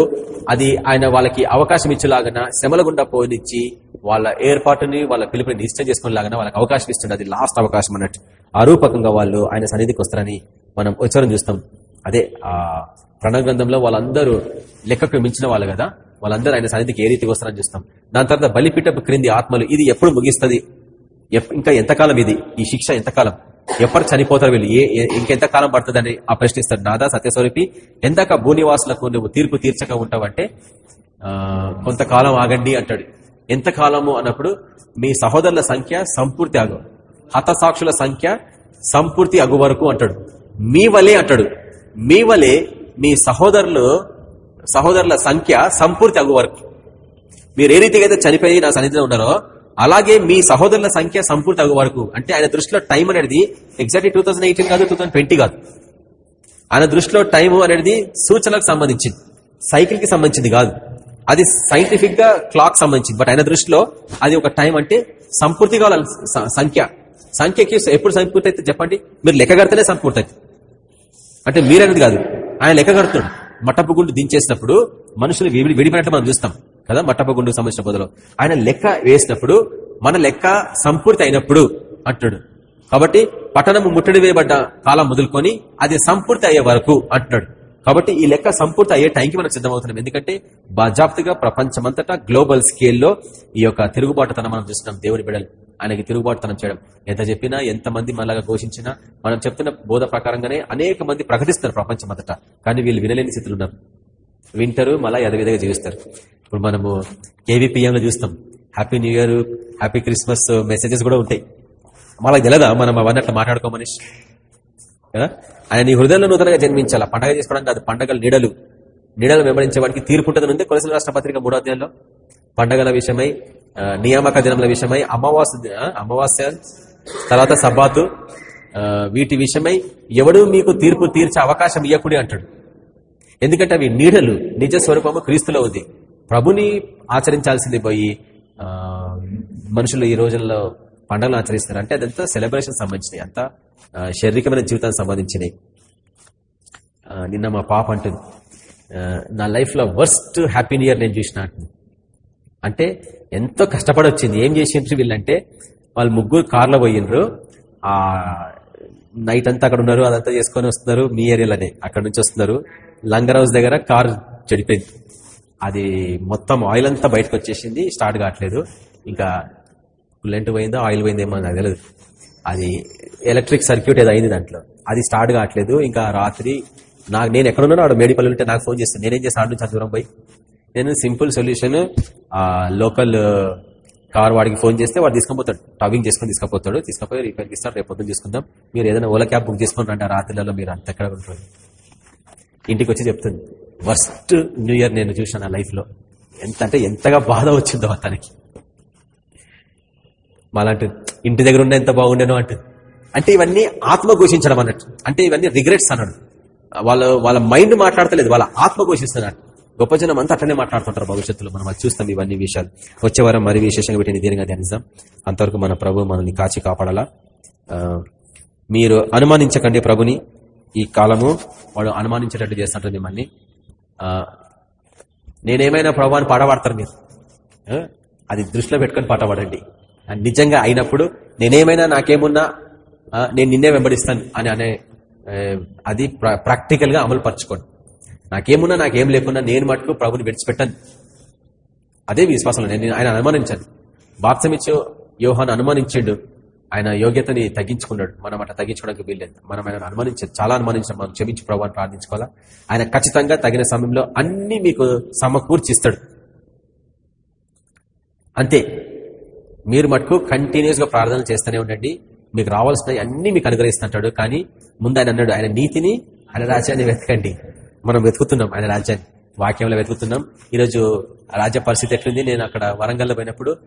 అది ఆయన వాళ్ళకి అవకాశం ఇచ్చేలాగన శ్రమల గుండా పోనిచ్చి వాళ్ళ ఏర్పాటుని వాళ్ళ పిలుపుని నిశ్చయం చేసుకునేలాగా వాళ్ళకి అవకాశం ఇస్తుంది అది లాస్ట్ అవకాశం అన్నట్టు. ఆ రూపకంగా వాళ్ళు ఆయన సన్నిధికి వస్తారని మనం ఉచ్చారం చూస్తాం. అదే ఆ ప్రణగ్రంథంలో వాళ్ళందరూ లెక్కకు మించిన వాళ్ళు కదా వాళ్ళందరూ ఆయన సన్నిధికి ఏ రీతికి వస్తారని చూస్తాం. దాని తర్వాత బలిపీఠపు క్రింది ఆత్మలు ఇది ఎప్పుడు ముగిస్తుంది? ఇంకా ఎంతకాలం ఇది? ఈ శిక్ష ఎంతకాలం? ఎప్పటి చనిపోతారు వీళ్ళు? ఏ ఇంకెంత కాలం పడుతుందని ఆ ప్రశ్నిస్తారు నాదా సత్యస్వరూపి ఎందాక భూనివాసులకు నువ్వు తీర్పు తీర్చక ఉంటావంటే ఆ, కొంతకాలం ఆగండి అంటాడు. ఎంతకాలము? అన్నప్పుడు మీ సహోదరుల సంఖ్య సంపూర్తి అగు హతసాక్షుల సంఖ్య సంపూర్తి అగు వరకు అంటాడు. మీ వలే అంటాడు. మీ వలే మీ సహోదరులు సహోదరుల సంఖ్య సంపూర్తి అగు వరకు. మీరు ఏ రీతిగా అయితే చనిపోయి నా సన్నిధిలో ఉన్నారో అలాగే మీ సహోదరుల సంఖ్య సంపూర్తి అగు వరకు అంటే ఆయన దృష్టిలో టైం అనేది ఎగ్జాక్ట్లీ టూ థౌసండ్ ఎయిటీన్ కాదు టూ ట్వంటీ కాదు. ఆయన దృష్టిలో టైం అనేది సూచనలకు సంబంధించింది సైకిల్కి సంబంధించింది కాదు. అది సైంటిఫిక్గా క్లాక్ సంబంధించింది బట్ ఆయన దృష్టిలో అది ఒక టైం అంటే సంపూర్తి కావాలి సంఖ్య. సంఖ్యకి ఎప్పుడు సంపూర్తి అయితే చెప్పండి? మీరు లెక్క కడితేనే సంపూర్తి అంటే మీరనేది కాదు ఆయన లెక్క కడుతున్నాడు. మట్టపు గుండు దించేసినప్పుడు మనుషులు విడి- విడిపోయినట్టు మనం చూస్తాం. కదా? మట్టపగుండుకు సంబంధించిన బదులు ఆయన లెక్క వేసినప్పుడు మన లెక్క సంపూర్తి అయినప్పుడు అంటున్నాడు కాబట్టి పట్టణము ముట్టడి వేయబడ్డ కాలం మొదలుకొని అది సంపూర్తి అయ్యే వరకు అంటున్నాడు కాబట్టి ఈ లెక్క సంపూర్తి అయ్యే టైంకి మనం సిద్ధమవుతున్నాం. ఎందుకంటే బాజాప్తిగా ప్రపంచమంతటా గ్లోబల్ స్కేల్లో ఈ యొక్క తిరుగుబాటుతనం మనం చూస్తున్నాం. దేవుని బిడలు ఆయనకి తిరుగుబాటుతనం చేయడం. ఎంత చెప్పినా ఎంత మంది మనలాగా ఘోషించినా మనం చెప్తున్న బోధ ప్రకారంగానే అనేక మంది ప్రకటిస్తారు ప్రపంచమంతటా. కానీ వీళ్ళు వినలేని స్థితిలో ఉన్నారు. వింటారు మళ్ళీ యథవిధిగా జీవిస్తారు. ఇప్పుడు మనము కేవీపీఎం లో చూస్తాం. Happy new year happy Christmas messages కూడా ఉంటాయి. మళ్ళీ తెలదా? మనం అవన్నీ అట్లా మాట్లాడుకోమని కదా? ఆయన నీ హృదయంలో నూతనగా జన్మించాలా? పండగ చేసుకోవడం కాదు పండగల నీడలు. నీడలు వెంబడించే వాడికి తీర్పుంటుందని ఉంది. కొలసిన రాష్ట్ర పత్రిక మూడో పండగల విషయమై నియామక దినముల విషయమై అమావాస్య అమావాస్య తర్వాత సబాతు వీటి విషయమై ఎవడు మీకు తీర్పు తీర్చే అవకాశం ఇవ్వకుడి అంటాడు. ఎందుకంటే అవి నీడలు నిజ స్వరూపము క్రీస్తులో ఉంది. ప్రభుని ఆచరించాల్సింది పోయి మనుషులు ఈ రోజుల్లో పండుగలు ఆచరిస్తారు. అంటే అదంతా సెలబ్రేషన్ సంబంధించినవి. అంతా శారీరకమైన జీవితానికి సంబంధించినవి. నిన్న మా పాప అంటుంది నా లైఫ్లో వర్స్ట్ హ్యాపీ ఇయర్ నేను చూసిన అంటే ఎంతో కష్టపడి వచ్చింది ఏం చేసిండ్రు వీళ్ళంటే వాళ్ళు ముగ్గురు కార్లో పోయిండ్రు. ఆ నైట్ అంతా అక్కడ ఉన్నారు అదంతా చేసుకొని వస్తున్నారు. మీ ఏరియాలోనే అక్కడ నుంచి వస్తున్నారు. లంగర్ హౌస్ దగ్గర కార్ చెడిపోయింది. అది మొత్తం ఆయిల్ అంతా బయటకు వచ్చేసింది స్టార్ట్ కావట్లేదు. ఇంకా కుల్లెంట్ పోయిందో ఆయిల్ పోయిందేమో నాకు తెలియదు అది ఎలక్ట్రిక్ సర్క్యూట్ ఏదో అయింది దాంట్లో. అది స్టార్ట్ కావట్లేదు. ఇంకా రాత్రి నాకు నేను ఎక్కడున్నానో ఆడు మేడిపల్లి ఉంటే నాకు ఫోన్ చేస్తాను నేనేం చేస్తాను ఆడు నుంచి దూరం పోయి నేను సింపుల్ సొల్యూషన్ ఆ లోకల్ కార్ వాడికి ఫోన్ చేస్తే వాడు తీసుకుపోతాడు. టవింగ్ చేసుకొని తీసుకుపోతాడు. తీసుకుపోయి రిపేర్కి ఇస్తాడు. రేపు పొద్దున్న తీసుకుందాం. మీరు ఏదైనా ఓలా క్యాబ్ బుక్ చేసుకుని రండి ఆ రాత్రిలలో మీరు అంత ఎక్కడ ఉంటారు? ఇంటికి వచ్చి చెప్తుంది ఫస్ట్ న్యూ ఇయర్ నేను చూసాను నా లైఫ్లో ఎంత అంటే ఎంతగా బాధ వచ్చిందో అతనికి. మాలాంటి ఇంటి దగ్గర ఉన్న ఎంత బాగుండేనో అంటుంది. అంటే ఇవన్నీ ఆత్మ ఘోషించడం అన్నట్టు. అంటే ఇవన్నీ రిగ్రెట్స్ అన్నాడు. వాళ్ళ వాళ్ళ మైండ్ మాట్లాడతలేదు వాళ్ళ ఆత్మ ఘోషిస్తున్నారు గొప్ప జనం అంతా అట్లనే మాట్లాడుతుంటారు భవిష్యత్తులో. మనం అది చూస్తాం ఇవన్నీ విషయాలు. వచ్చే వారం మరి విశేషంగా పెట్టిన దీనిగా ధ్యానిస్తాం అంతవరకు మన ప్రభు మనల్ని కాచి కాపాడాలా? మీరు అనుమానించకండి ప్రభుని. ఈ కాలము వాడు అనుమానించేటట్టు చేస్తుంటారు మిమ్మల్ని. నేనేమైనా ప్రభావాన్ని పాటపడతారు పాడబడతారు మీరు అది దృష్టిలో పెట్టుకొని పాట పాడండి నిజంగా అయినప్పుడు నేనేమైనా నాకేమున్నా నేను నిన్నే వెంబడిస్తాను అని అనే అది ప్రాక్టికల్గా అమలు పరచుకోండి. నాకేమున్నా నాకేం లేకున్నా నేను మటుకు ప్రభుని విడిచిపెట్టాను. అదే విశ్వాసంలో నేను ఆయన అనుమానించాను. బాప్సమిచ్చు యోహాన్ అనుమానించిండు. ఆయన యోగ్యతని తగ్గించుకున్నాడు. మనం అట్లా తగ్గించుకోవడానికి వీల్లేదు. మనం ఆయన అనుమానించాం చాలా అనుమానించాం. మనం క్షమించి ప్రభావం ప్రార్థించుకోవాలా? ఆయన ఖచ్చితంగా తగిన సమయంలో అన్ని మీకు సమకూర్చిస్తాడు. అంతే. మీరు మటుకు కంటిన్యూస్గా ప్రార్థన చేస్తూనే ఉండండి. మీకు రావాల్సిన అన్ని మీకు అనుగ్రహిస్తుంటాడు. కానీ ముందు ఆయన అన్నాడు ఆయన నీతిని ఆయన రాజ్యాన్ని వెతకండి. మనం వెతుకుతున్నాం ఆయన రాజ్యాన్ని. వాక్యంలో వెతుకుతున్నాం. ఈరోజు రాజ్య పరిస్థితి ఎట్లుంది? నేను అక్కడ వరంగల్లో పోయినప్పుడు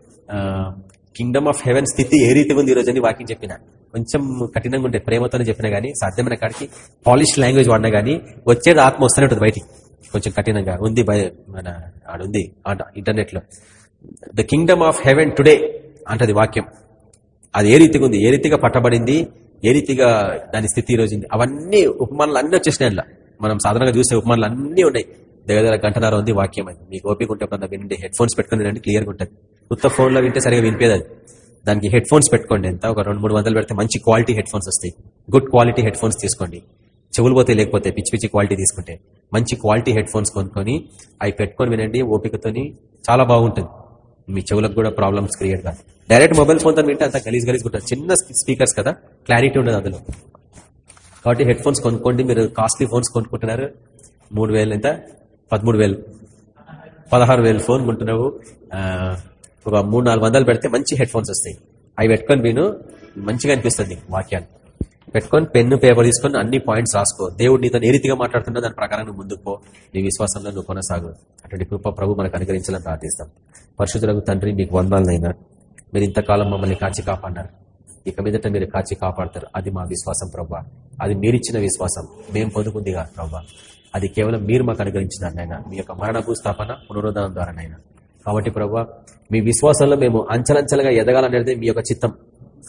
కింగ్డమ్ ఆఫ్ హెవెన్ స్థితి ఏ రీతిగా ఉంది ఈ రోజు అని వాక్యం చెప్పిన. కొంచెం కఠినంగా ఉంటే ప్రేమతోనే చెప్పినా గానీ సాధ్యమైన కాడికి పాలిష్ లాంగ్వేజ్ వాడినా గానీ వచ్చేది ఆత్మ వస్తూనే ఉంటుంది బయటికి. కొంచెం కఠినంగా ఉంది బయ- మన ఆడుంది ఇంటర్నెట్లో the kingdom of heaven today అంటది వాక్యం. అది ఏ రీతిగా ఉంది? ఏ రీతిగా పట్టబడింది? ఏ రీతిగా దాని స్థితి ఈ అవన్నీ ఉపమానాలు అన్ని వచ్చేసినాయి అందులో. మనం సాధారణంగా చూసే ఉపమానాలు అన్నీ ఉన్నాయి. దగ్గర దగ్గర గంటన్నర ఉంది వాక్యం అది. మీకు ఓపిక ఉంటే ఎప్పుడన్నా వినండి. హెడ్ ఫోన్స్ పెట్టుకుని క్లియర్గా ఉంటుంది. కొత్త ఫోన్లో వింటే సరిగా వినిపేది అది. దానికి హెడ్ ఫోన్స్ పెట్టుకోండి ఎంత ఒక రెండు మూడు వందలు పెడితే మంచి క్వాలిటీ హెడ్ ఫోన్స్ వస్తాయి. గుడ్ క్వాలిటీ హెడ్ ఫోన్స్ తీసుకోండి. చెవులు పోతే లేకపోతే పిచ్చి పిచ్చి క్వాలిటీ తీసుకుంటే. మంచి క్వాలిటీ హెడ్ ఫోన్స్ కొనుక్కొని అవి పెట్టుకొని వినండి ఓపికతోని చాలా బాగుంటుంది. మీ చెవులకు కూడా ప్రాబ్లమ్స్ క్రియేట్ కాదు. డైరెక్ట్ మొబైల్ ఫోన్తో వింటే అంత గలీజ్ గలీజ్ ఉంటుంది చిన్న స్పీకర్స్ కదా క్లారిటీ ఉండదు అందులో. కాబట్టి హెడ్ ఫోన్స్ కొనుక్కోండి మీరు కాస్ట్లీ ఫోన్స్ కొనుక్కుంటున్నారు. మూడు వేలు ఎంత? పదమూడు వేలు. పదహారు వేలు ఫోన్ కొంటున్నావు. ఒక మూడు నాలుగు వందలు పెడితే మంచి హెడ్ ఫోన్స్ వస్తాయి. అవి పెట్టుకొని విను మంచిగా అనిపిస్తుంది వాక్యాలు. పెట్టుకొని పెన్ను పేపర్ తీసుకొని అన్ని పాయింట్స్ రాసుకో. దేవుడు నీతో ఏ రీతిగా మాట్లాడుతున్నా దాని ప్రకారం నువ్వు ముందుకు పో. నీ విశ్వాసంలో నువ్వు కొనసాగు. అటువంటి కృప ప్రభు మనకు అనుగ్రహించాలని ప్రార్థిస్తాం. పరిశుద్ధులకు తండ్రి మీకు వందాలనైనా మీరు ఇంతకాలం మమ్మల్ని కాచి కాపాడినారు. ఇక మీదట మీరు కాచి కాపాడతారు. అది మా విశ్వాసం ప్రభా. అది మీరిచ్చిన విశ్వాసం. మేము పొందుకుంది కాదు ప్రభా. అది కేవలం మీరు మాకు అనుగ్రహించినారనైనా. మీ యొక్క మరణ భూస్థాపన పునరుద్ధరణ ద్వారానైనా. కాబట్టి ప్రభా మీ విశ్వాసంలో మేము అంచలంచలుగా ఎదగాలనేది మీ యొక్క చిత్తం.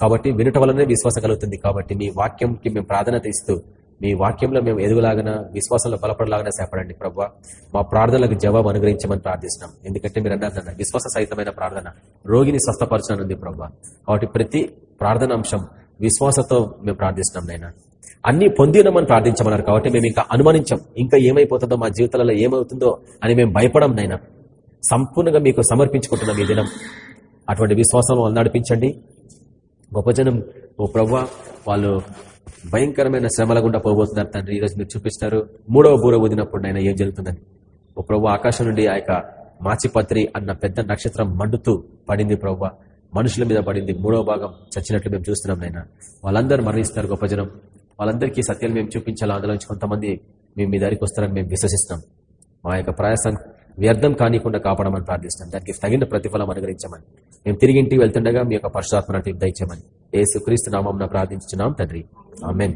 కాబట్టి వినటం వల్లనే విశ్వాసం కలుగుతుంది. కాబట్టి మీ వాక్యంకి మేము ప్రాధాన్యత ఇస్తూ మీ వాక్యంలో మేము ఎదుగులాగన విశ్వాసంలో బలపడలాగానే సేపడండి ప్రభు. మా ప్రార్థనలకు జవాబు అనుగ్రహించమని ప్రార్థిస్తున్నాం. ఎందుకంటే మీరు అన్నారు విశ్వాస సహితమైన ప్రార్థన రోగిని స్వస్థపరచనుంది ప్రభు. కాబట్టి ప్రతి ప్రార్థన అంశం విశ్వాసతో మేము ప్రార్థిస్తున్నాం నైనా అన్ని పొందినమని ప్రార్థించమన్నారు. కాబట్టి మేము ఇంకా అనుమానించాం. ఇంకా ఏమైపోతుందో మా జీవితాలలో ఏమవుతుందో అని మేము భయపడం నైనా సంపూర్ణంగా మీకు సమర్పించుకుంటున్నాం ఈ దినం. అటువంటి విశ్వాసం నడిపించండి. గొప్ప జనం ఓ ప్రవ్వ వాళ్ళు భయంకరమైన శ్రమల గుండా పోబోతున్నారు తండ్రి. ఈరోజు మీరు చూపిస్తారు మూడవ బూర ఊదినప్పుడు ఆయన ఏం జరుగుతుందని. ఓ ప్రభు ఆకాశం నుండి ఆ యొక్క మాచిపత్రి అన్న పెద్ద నక్షత్రం మండుతూ పడింది ప్రవ్వ. మనుషుల మీద పడింది మూడవ భాగం. చచ్చినట్లు మేము చూస్తున్నాం నాయన. వాళ్ళందరూ మరణిస్తారు గొప్ప జనం. వాళ్ళందరికీ సత్యాలు మేము చూపించాలి? అందులోంచి కొంతమంది మేము మీ దారికి వస్తారని మేము విశ్వసిస్తాం మా యొక్క ప్రయాసం వ్యర్థం కానికుండా కాపాడమని ప్రార్థిస్తాం దానికి తగిన ప్రతిఫలం అనుగ్రహించమని. మేము తిరిగి ఇంటికి వెళ్తుండగా మీ యొక్క పరుషాత్మ దయచేయమని ఏ సుక్రీస్తు నామం ప్రార్థించున్నాం తండ్రి. ఆమెన్.